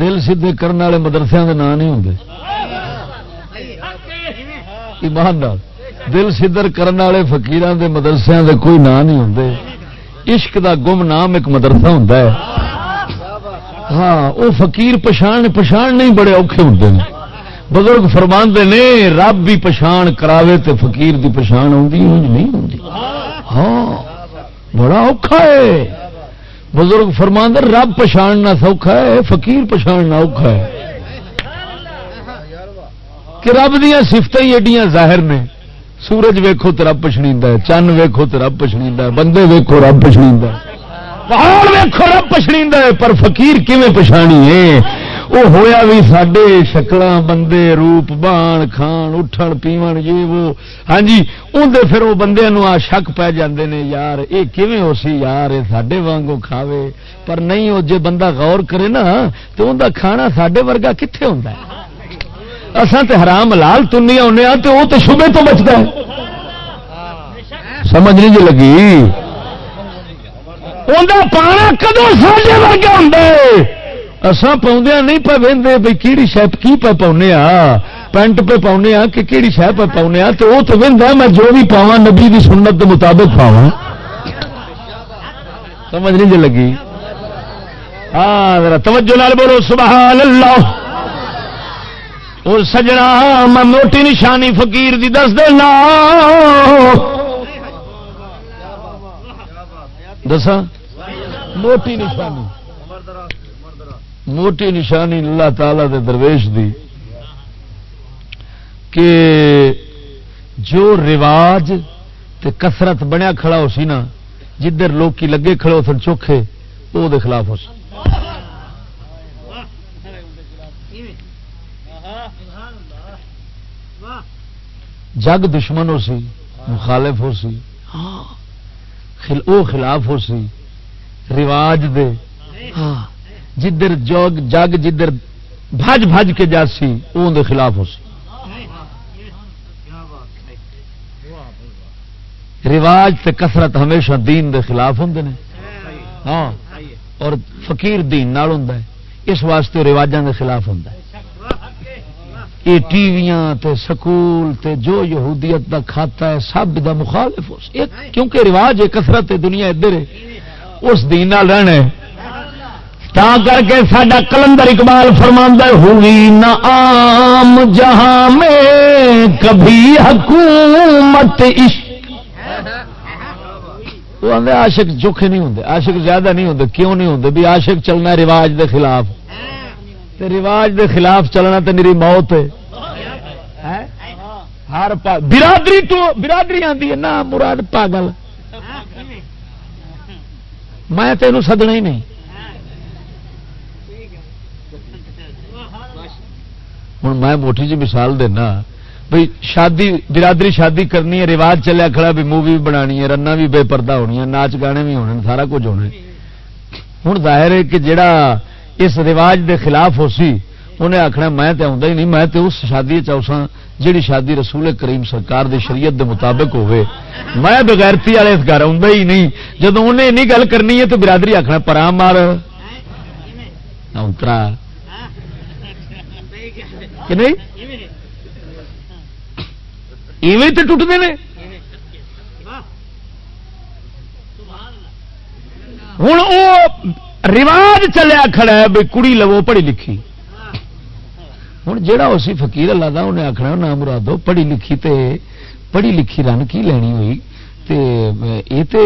دل سیدھے کرنے والے مدرسے کے نام نہیں ہوں ایمان دل سدر کرنے والے فکیران دے مدرسے دے کوئی نام نہیں ہوں عشق دا گم نام ایک مدرسہ ہوں ہاں وہ فقیر پچھان پچھان نہیں، بڑے اوکھے ہوں بزرگ فرمان نے، رب بھی پچھان کراوے تے فقیر دی پچھان آتی نہیں ہوں ہاں بڑا اوکھا ہے۔ بزرگ فرمان رب پچھاننا سوکھا ہے، فقیر پچھاننا اوکھا ہے۔ کہ رب دیا سفت ہی ایڈیاں ظاہر نے۔ سورج ویکو تو رب پچھڑی چند ویکو تو رب پچھڑی بندے ویکو رب پچھڑی پہاڑ ویکو رب پچھڑی پر فقیر کیویں پچھانی ہے؟ وہ ہویا بھی سڈے شکل بندے روپ بان کھان اٹھن پیو یہ وہ ہاں جی اندر پھر وہ بندے آ شک پی جاندے نے یار یہ کیویں ہو سی یار یہ سڈے وانگو کھاوے پر نہیں وہ جے بندہ غور کرے نا تو ان کھانا سڈے ورگا کتنے ہوں اصل تو حرام لال تنیا آنے تو وہ تو شبے تو بچتا ہے سمجھ نہیں جی لگی پانا کدو ساڈے ورگا ہوں اصا پاؤں نہیں پہ وہدے بھائی کہڑی شہ کی پہ پاؤنے آ پینٹ پہ پاؤنے آ کہ کہڑی شہ پہ پاؤنے آ تو وہ تو وہدا میں جو بھی پاوا نبی کی سنت کے مطابق پاوا سمجھ نہیں جی لگی ہاں ذرا توجہ لال بولو سبحان اللہ وہ سجنا میں موٹی نشانی فقیر دی دس دینا دسا موٹی نشانی موٹی نشانی اللہ تعالی دے درویش دی کہ جو رواج تے کسرت بنیا کھڑا ہو سی نا، جدھر لوگ لگے کھڑے ہو سن چوکھے وہ دے خلاف ہو سی۔ جگ دشمن ہو سی، مخالف ہو سی او خلاف ہو سی، رواج دے۔ ہاں۔ جدھر جگ جگ جدھر بھج بھج کے جاسی وہ خلاف ہو سی رواج تے کسرت ہمیشہ دین دے خلاف ہوں نے۔ ہاں۔ اور فقیر دین نال ہوں اس واسطے رواجوں دے خلاف ہوں یہ ٹی ویاں تے سکول تے جو یہودیت دا کھاتا ہے، سب دا مخالف کیونکہ رواج ہے کسرت دنیا ادھر ہے۔ اس دین نال رہنا ہے۔ تا کر کے سڈا کلندر اقبال فرماندہ ہوئی نہ عام جہاں میں کبھی حکومت وہ آدھے آشک چوکھے نہیں ہوں آشک زیادہ نہیں ہوں کیوں نہیں ہوں بھی آشک چلنا رواج دے خلاف۔ تے رواج دے خلاف چلنا تو میری موت ہے۔ ہاں؟ ہر برادری تو، برادری آتی ہے نا مراد پاگل۔ میں تینوں سدنا ہی نہیں۔ ہوں میں موٹی جی مثال دینا بھائی شادی برادری شادی کرنی ہے رواج چلیا کھڑا بھی مووی بھی بنانی ہے رنا بھی بے پردہ ہونی ہے ناچ گانے بھی ہونے سارا کچھ ہونا ہوں ظاہر ہے کہ جڑا اس رواج دے خلاف ہو سی انہیں آخنا میں تو آتا ہی نہیں میں تو اس شادی چوسا جیڑی شادی رسول کریم سرکار دی شریعت دے مطابق ہوئے میں بغیرتی والے اس گھر آتا ہی نہیں جب انہیں گل کرنی ہے تو برادری آخنا پرا مار اترا کہ نہیں ایویں تو ٹوٹتے ہیں ہوں وہ رواج چلیا کھڑا ہے بھائی کڑی لو پڑھی لکھی ہوں جہا اسی فکیر اللہ کا انہیں آخنا نہ مرادو پڑھی لکھی تے پڑھی لکھی رن کی لینی ہوئی تے یہ تے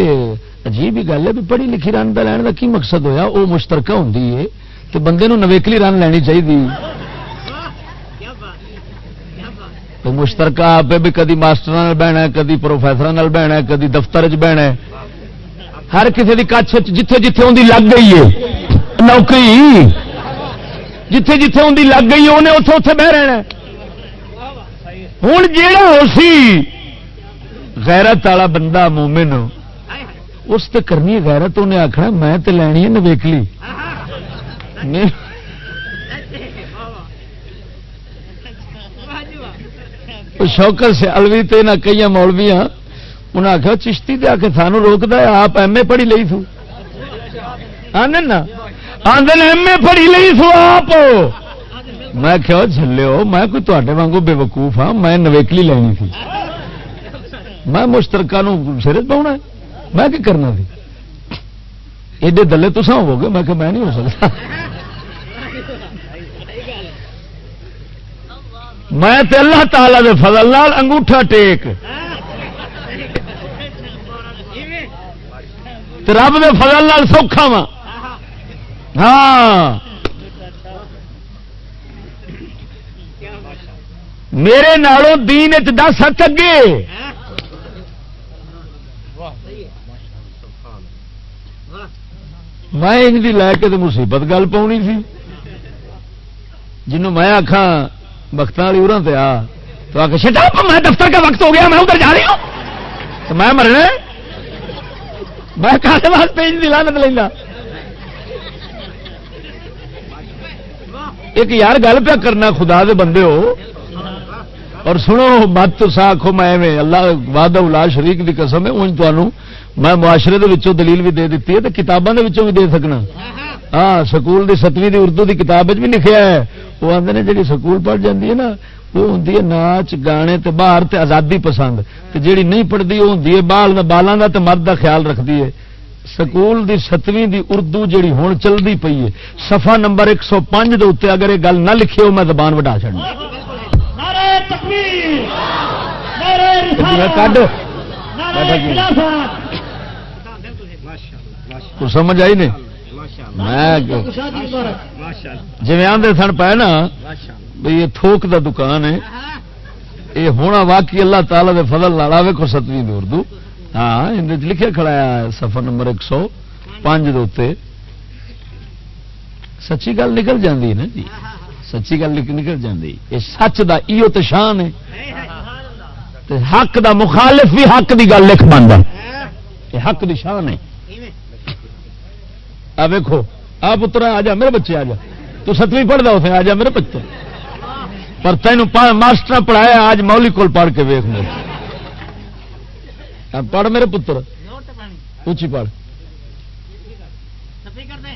عجیب ہی گل ہے بھی پڑھی لکھی رن کا لین کا کی مقصد ہویا وہ مشترکہ ہوں تو بندے نویکلی رن لینی چاہیے تو مشترکہ آپ بھی کدی ماسٹر بہنا کدی پروفیسر بہنا کدی دفتر چ بہنا ہر کسی کی کچھ جتھے جتھے ان لگ گئی ہے۔ نوکری۔ جتھے جتھے ان لگ گئی انہیں اتے اتے بہ رہنا ہوں جا اسی غیرت والا بندہ مومن، اس تے کرنی غیرت انہیں آخنا میں تے لینی ہے نویکلی۔ شوکر سے الوی تے نہ کئی مولویاں انہیں آخیا چشتی دے آ کے سانو روکتا ہے آپ ایم اے پڑھی لئی سو آدھے نا آدھے ایم اے پڑھی لئی سو آپ میں کیا چلے ہو میں کوئی تے وانگو بے وقوف ہاں میں نویکلی لینی تھی میں مشترکہ سر پاؤنا میں کیا کرنا تھی ایڈے دلے تو ہو گے میں کہ میں نہیں ہو سکتا میں تے اللہ تعالی دے فضل لال انگوٹھا ٹیک۔ رب دے فضل لال سوکھا وا ہاں۔ میرے نالوں دین چ دس حق اگے میں ان لے کے تو مصیبت گل پاؤنی سی۔ جنوں میں آخا وقت والی ارا تے آ۔ تو آ کے شٹا میں دفتر کا وقت ہو گیا، میں ادھر جا رہی ہوں۔ تو میں مرنا میں کھانے واسطے لانت لینا۔ ایک یار گل پہ کرنا، خدا دے بندے ہو۔ اور سنو، مت ساخو میں اللہ واد الا شریک کی قسم ہے ان تمہوں میں معاشرے دے دلیل بھی دے دیتی ہے تو کتابوں کے بھی دے سکنا۔ ہاں سکول دی ستویں دی اردو دی کتاب بھی لکھا ہے۔ وہ آدھے نے جی سکول پڑھ جاتی ہے نا وہ ہوں ناچ گانے تے باہر تے آزادی پسند۔ تے جیڑی نہیں پڑھتی وہ ہوں بال بالاں کا مرد کا خیال رکھتی ہے۔ سکول دی ستویں دی اردو جیڑی ہوں چلتی پی ہے۔ سفا نمبر ایک سو پانچ اگر یہ گل نہ لکھے ہو میں زبان وڈا چڑنا سمجھ آئی نہیں؟ جی آدھے سن پائے نا بھائی یہ تھوک دا دکان ہے۔ یہ ہونا واقعی اللہ تعالی دے فضل لالا ویکو ستویں اردو ہاں لکھے کھڑا ہے سفر نمبر ایک سو پانچ دے سچی گل نکل جاندی نا جی؟ سچی گل نکل جاندی۔ یہ سچ دا ایو تو شان ہے۔ حق دا مخالف بھی حق دی گل لکھ بنتا یہ حق دی شان ہے۔ آ ویکو آ پتر آ جا میرے بچے آ جا۔ تو ستویں پڑھتا اسے آ جا میرے بچے۔ پر تینوں ماسٹر پڑھایا آج مولی کول پڑھ کے ویخ میرے پڑھ میرے پتر۔ اچھی پڑھ۔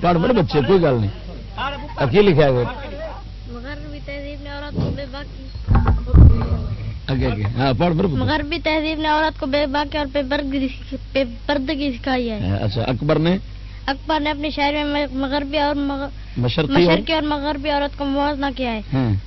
پڑھ میرے بچے کوئی گل نہیں۔ کی لکھا گیا مغربی تہذیب نے عورت کو بے باقی اور پردگی سکھائی ہے۔ اچھا اکبر نے اکبر نے اپنے شہر میں مغربی اور مشرقی اور مغربی عورت کو موازنہ کیا ہے۔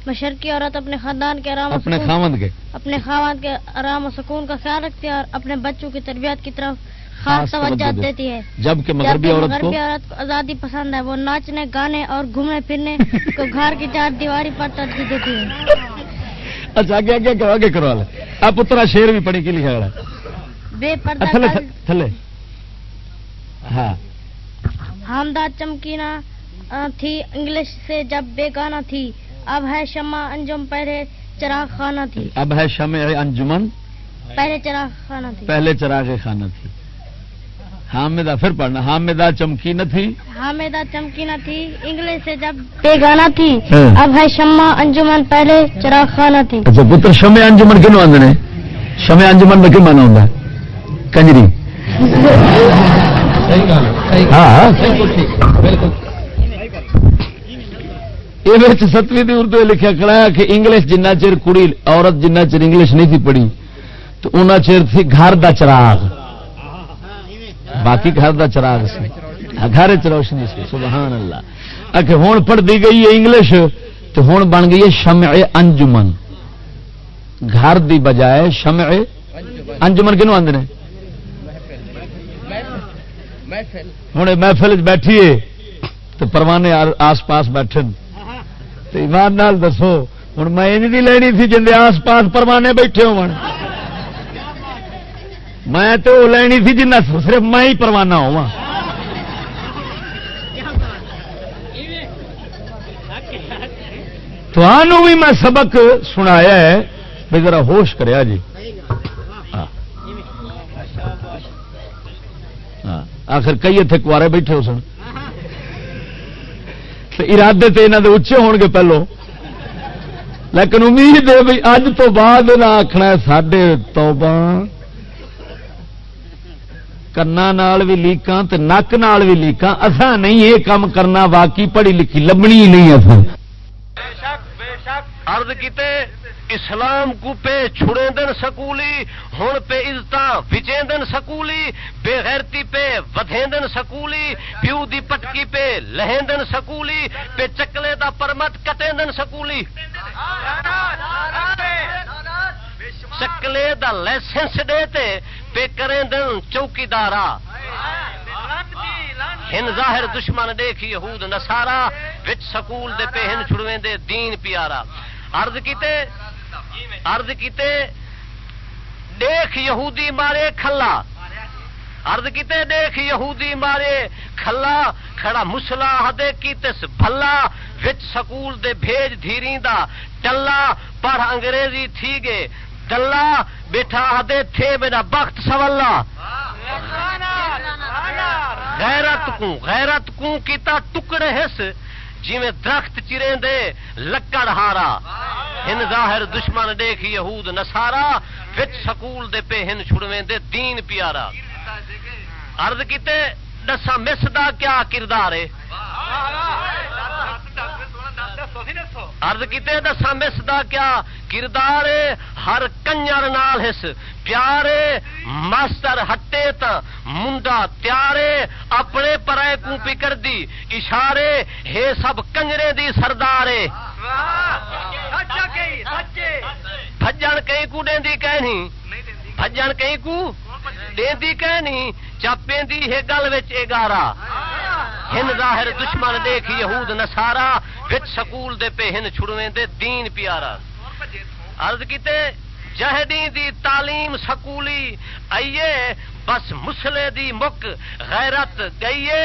مشرقی عورت اپنے خاندان کے آرام اپنے خاوند کے۔ اپنے خاوند کے آرام و سکون کا خیال رکھتی ہے اور اپنے بچوں کی تربیت کی طرف خاص توجہ دیتی ہے۔ جبکہ مغربی عورت کو آزادی پسند ہے وہ ناچنے گانے اور گھومنے پھرنے کو گھر کی چار دیواری پر ترجیح دیتی ہے۔ اچھا آگے آگے آگے کروا لے آپ اتنا شیر بھی پڑھی کے لکھا بے پردہ تھلے۔ ہاں۔ حامدہ چمکینا تھی انگلش سے جب بے گانا تھی۔ اب ہے شمع انجم پہلے چراغ خانہ تھی۔ اب ہے شمع انجمن۔ پہلے چراغ خانہ تھی۔ پہلے چراغ خانہ تھی۔ حامدہ پھر پڑھنا۔ حامدہ چمکی نہ تھی۔ حامدہ چمکی نہ تھی۔ انگلش سے جب بے گانا تھی ہاں۔ اب ہے شمع انجمن پہلے چراغ خانہ تھی۔ اچھا پتر شمع انجمن کیوں آدھے شمع انجمن میں کیوں مانا ہوتا ہے؟ کنجری۔ ہاں یہ ستویں اردو لکھا کھڑا کہ انگلش جنہ چر کڑی عورت جنہ چر انگلش نہیں تھی پڑھی تو ان چر تھی گھر دا چراغ۔ باقی گھر دا چراغ سی۔ گھر روشنی سی سبحان اللہ۔ آ ہوں پڑھتی گئی ہے انگلش تو ہوں بن گئی ہے شمع انجمن۔ گھر دی بجائے شمع انجمن کنو آدھے ہوں محفل بیٹھیے تو پروانے آس پاس بیٹھے ایمان نال دسو، ہوں میں نہیں لینی تھی جن آس پاس پروانے بیٹھے ہو میں تو لینی تھی جن صرف میں ہی پروانہ ہوا۔ تو بھی میں سبق سنایا ہے، بھی ذرا ہوش کریا جی۔ ہاں۔, ہاں۔ آخر کئی اتنے کارے بیٹھے ہو سن. ارادے تو یہاں کے اچے ہو گے پہلو لیکن امید ہے بھائی اج تو بعد نہ آخنا سڈے توبہ کنا بھی لیکاں تے نک نال بھی لیکاں. اسا نہیں یہ کام کرنا، واقعی پڑھی لکھی لبنی نہیں اصل ارد کیتے اسلام کو پہ چھڑے دن سکولی ہوں پہ عزت وچے دن سکولی، بے غیرتی پہ ودے دن سکولی، پیو دی پٹکی پہ لہیں دن سکولی، پہ چکلے دا پرمت کٹے دن سکولی۔ چکلے دا لائسنس دے تے پہ کریں دن چوکیدارا۔ ہن ظاہر دشمن دیکھ یہود نسارا وچ سکول دے پہ ہن چھڑویں دے دین پیارا۔ عرض کیتے عرض کیتے دیکھ یہودی مارے کھلا۔ عرض کیتے دیکھ یہودی مارے کھلا۔ کھڑا مسلا ہدے کیتس بھلا وچ سکول دے بھیج دھیری دا۔ ٹلا پر انگریزی تھی گے۔ دلہ بیٹھا ہدے تھے میرا بخت سولا غیرت کو غیرت کو کیتا ٹکڑے ہس۔ جی درخت چرے دے لکڑ ہارا۔ ہن ظاہر دشمن دیکھ یہود نسارا وچ سکول دے پہ ہن چھڑویں دے دین پیارا۔ عرض کیتے دسا مس دا کیا کردار ہے؟ عرض کیتے دسا مس دا کیا کردار ہر کنجر نال ہس پیارے ماسٹر ہٹے تا منڈا تیارے اپنے پرائے کو پکر دی اشارے ہے سب کنجرے دی سردارے بھجن کہیں کو ڈیندی کہنی بھجن کہیں کو ڈیندی کہنی چاپیں دی ہے گل وچ اگارا ہن ظاہر دشمن دیکھ یہود نسارا وچ سکول دے پہ ہن چھڑویں دے دین پیارا۔ عرض کیتے جہدی دی تعلیم سکولی آئیے بس مسلے دی مک غیرت گئیے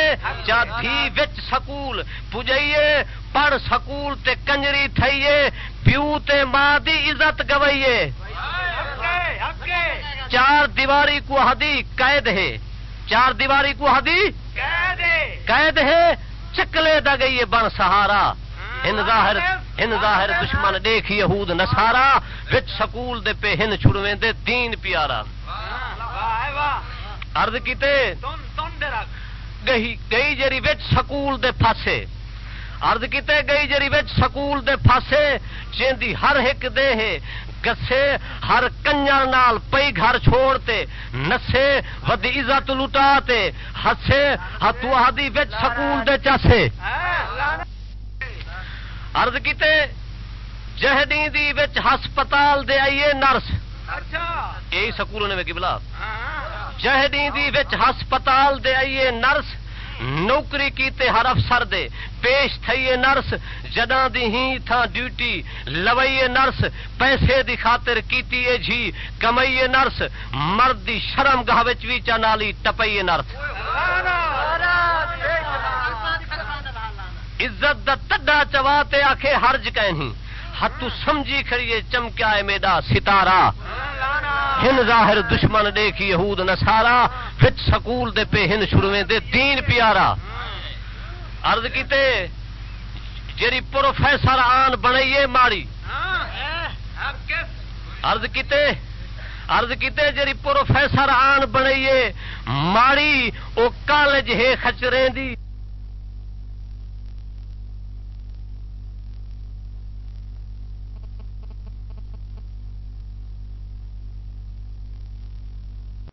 جا دھی وچ سکول پجائیے پڑھ سکول تے کنجری تھئیے پیو تے ماں دی عزت گوئیے چار دیواری کو ہدی قید ہے۔ چار دیواری کو ہدی قید ہے۔ چکلے دا گئی بن سہارا۔ ہن ظاہر ہن ظاہر دشمن دیکھ یہود نسارا وچ سکول دے پہ ہن چھڑویں دے دین پیارا۔ عرض کیتے، گئی گئی جری وچ سکول دے پھاسے عرض کیتے، گئی جری وچ سکول دے پھاسے جیندی ہر ایک دے ہے۔ گسے ہر کنجر نال پئی گھر چھوڑتے نسے ودی عزت لٹا تے، ہسے ہتو ہدی وچ سکول دے چاسے۔ عرض کیتے جہدی دی وچ ہسپتال دے آئیے نرس۔ یہی سکول نے بلا جہدی دی وچ ہسپتال دے آئیے نرس نوکری کیتے ہر افسر دے۔ پیش تھئیے نرس جداں دی ہی تھا ڈیوٹی۔ لوئیے نرس پیسے دی خاطر کیتی اے جھی۔ کمائیے نرس مرد دی شرم گاہ وچ وی چنالی ٹپائیے نرس۔ عزت دا تڈا چواتے آکھے ہرج کہیں ہتو سمجھی کھڑیے چمکیا ہے میرا ستارہ۔ ہن ظاہر دشمن دیکھ یہود نسارا وچ سکول دے پہ ہن شروع دے دین پیارا۔ عرض کیتے جیری پروفیسر آن بنائیے ماڑی۔ عرض کیتے عرض کیتے جیری پروفیسر آن بنائیے ماڑی، او کالج ہے خچریں دی۔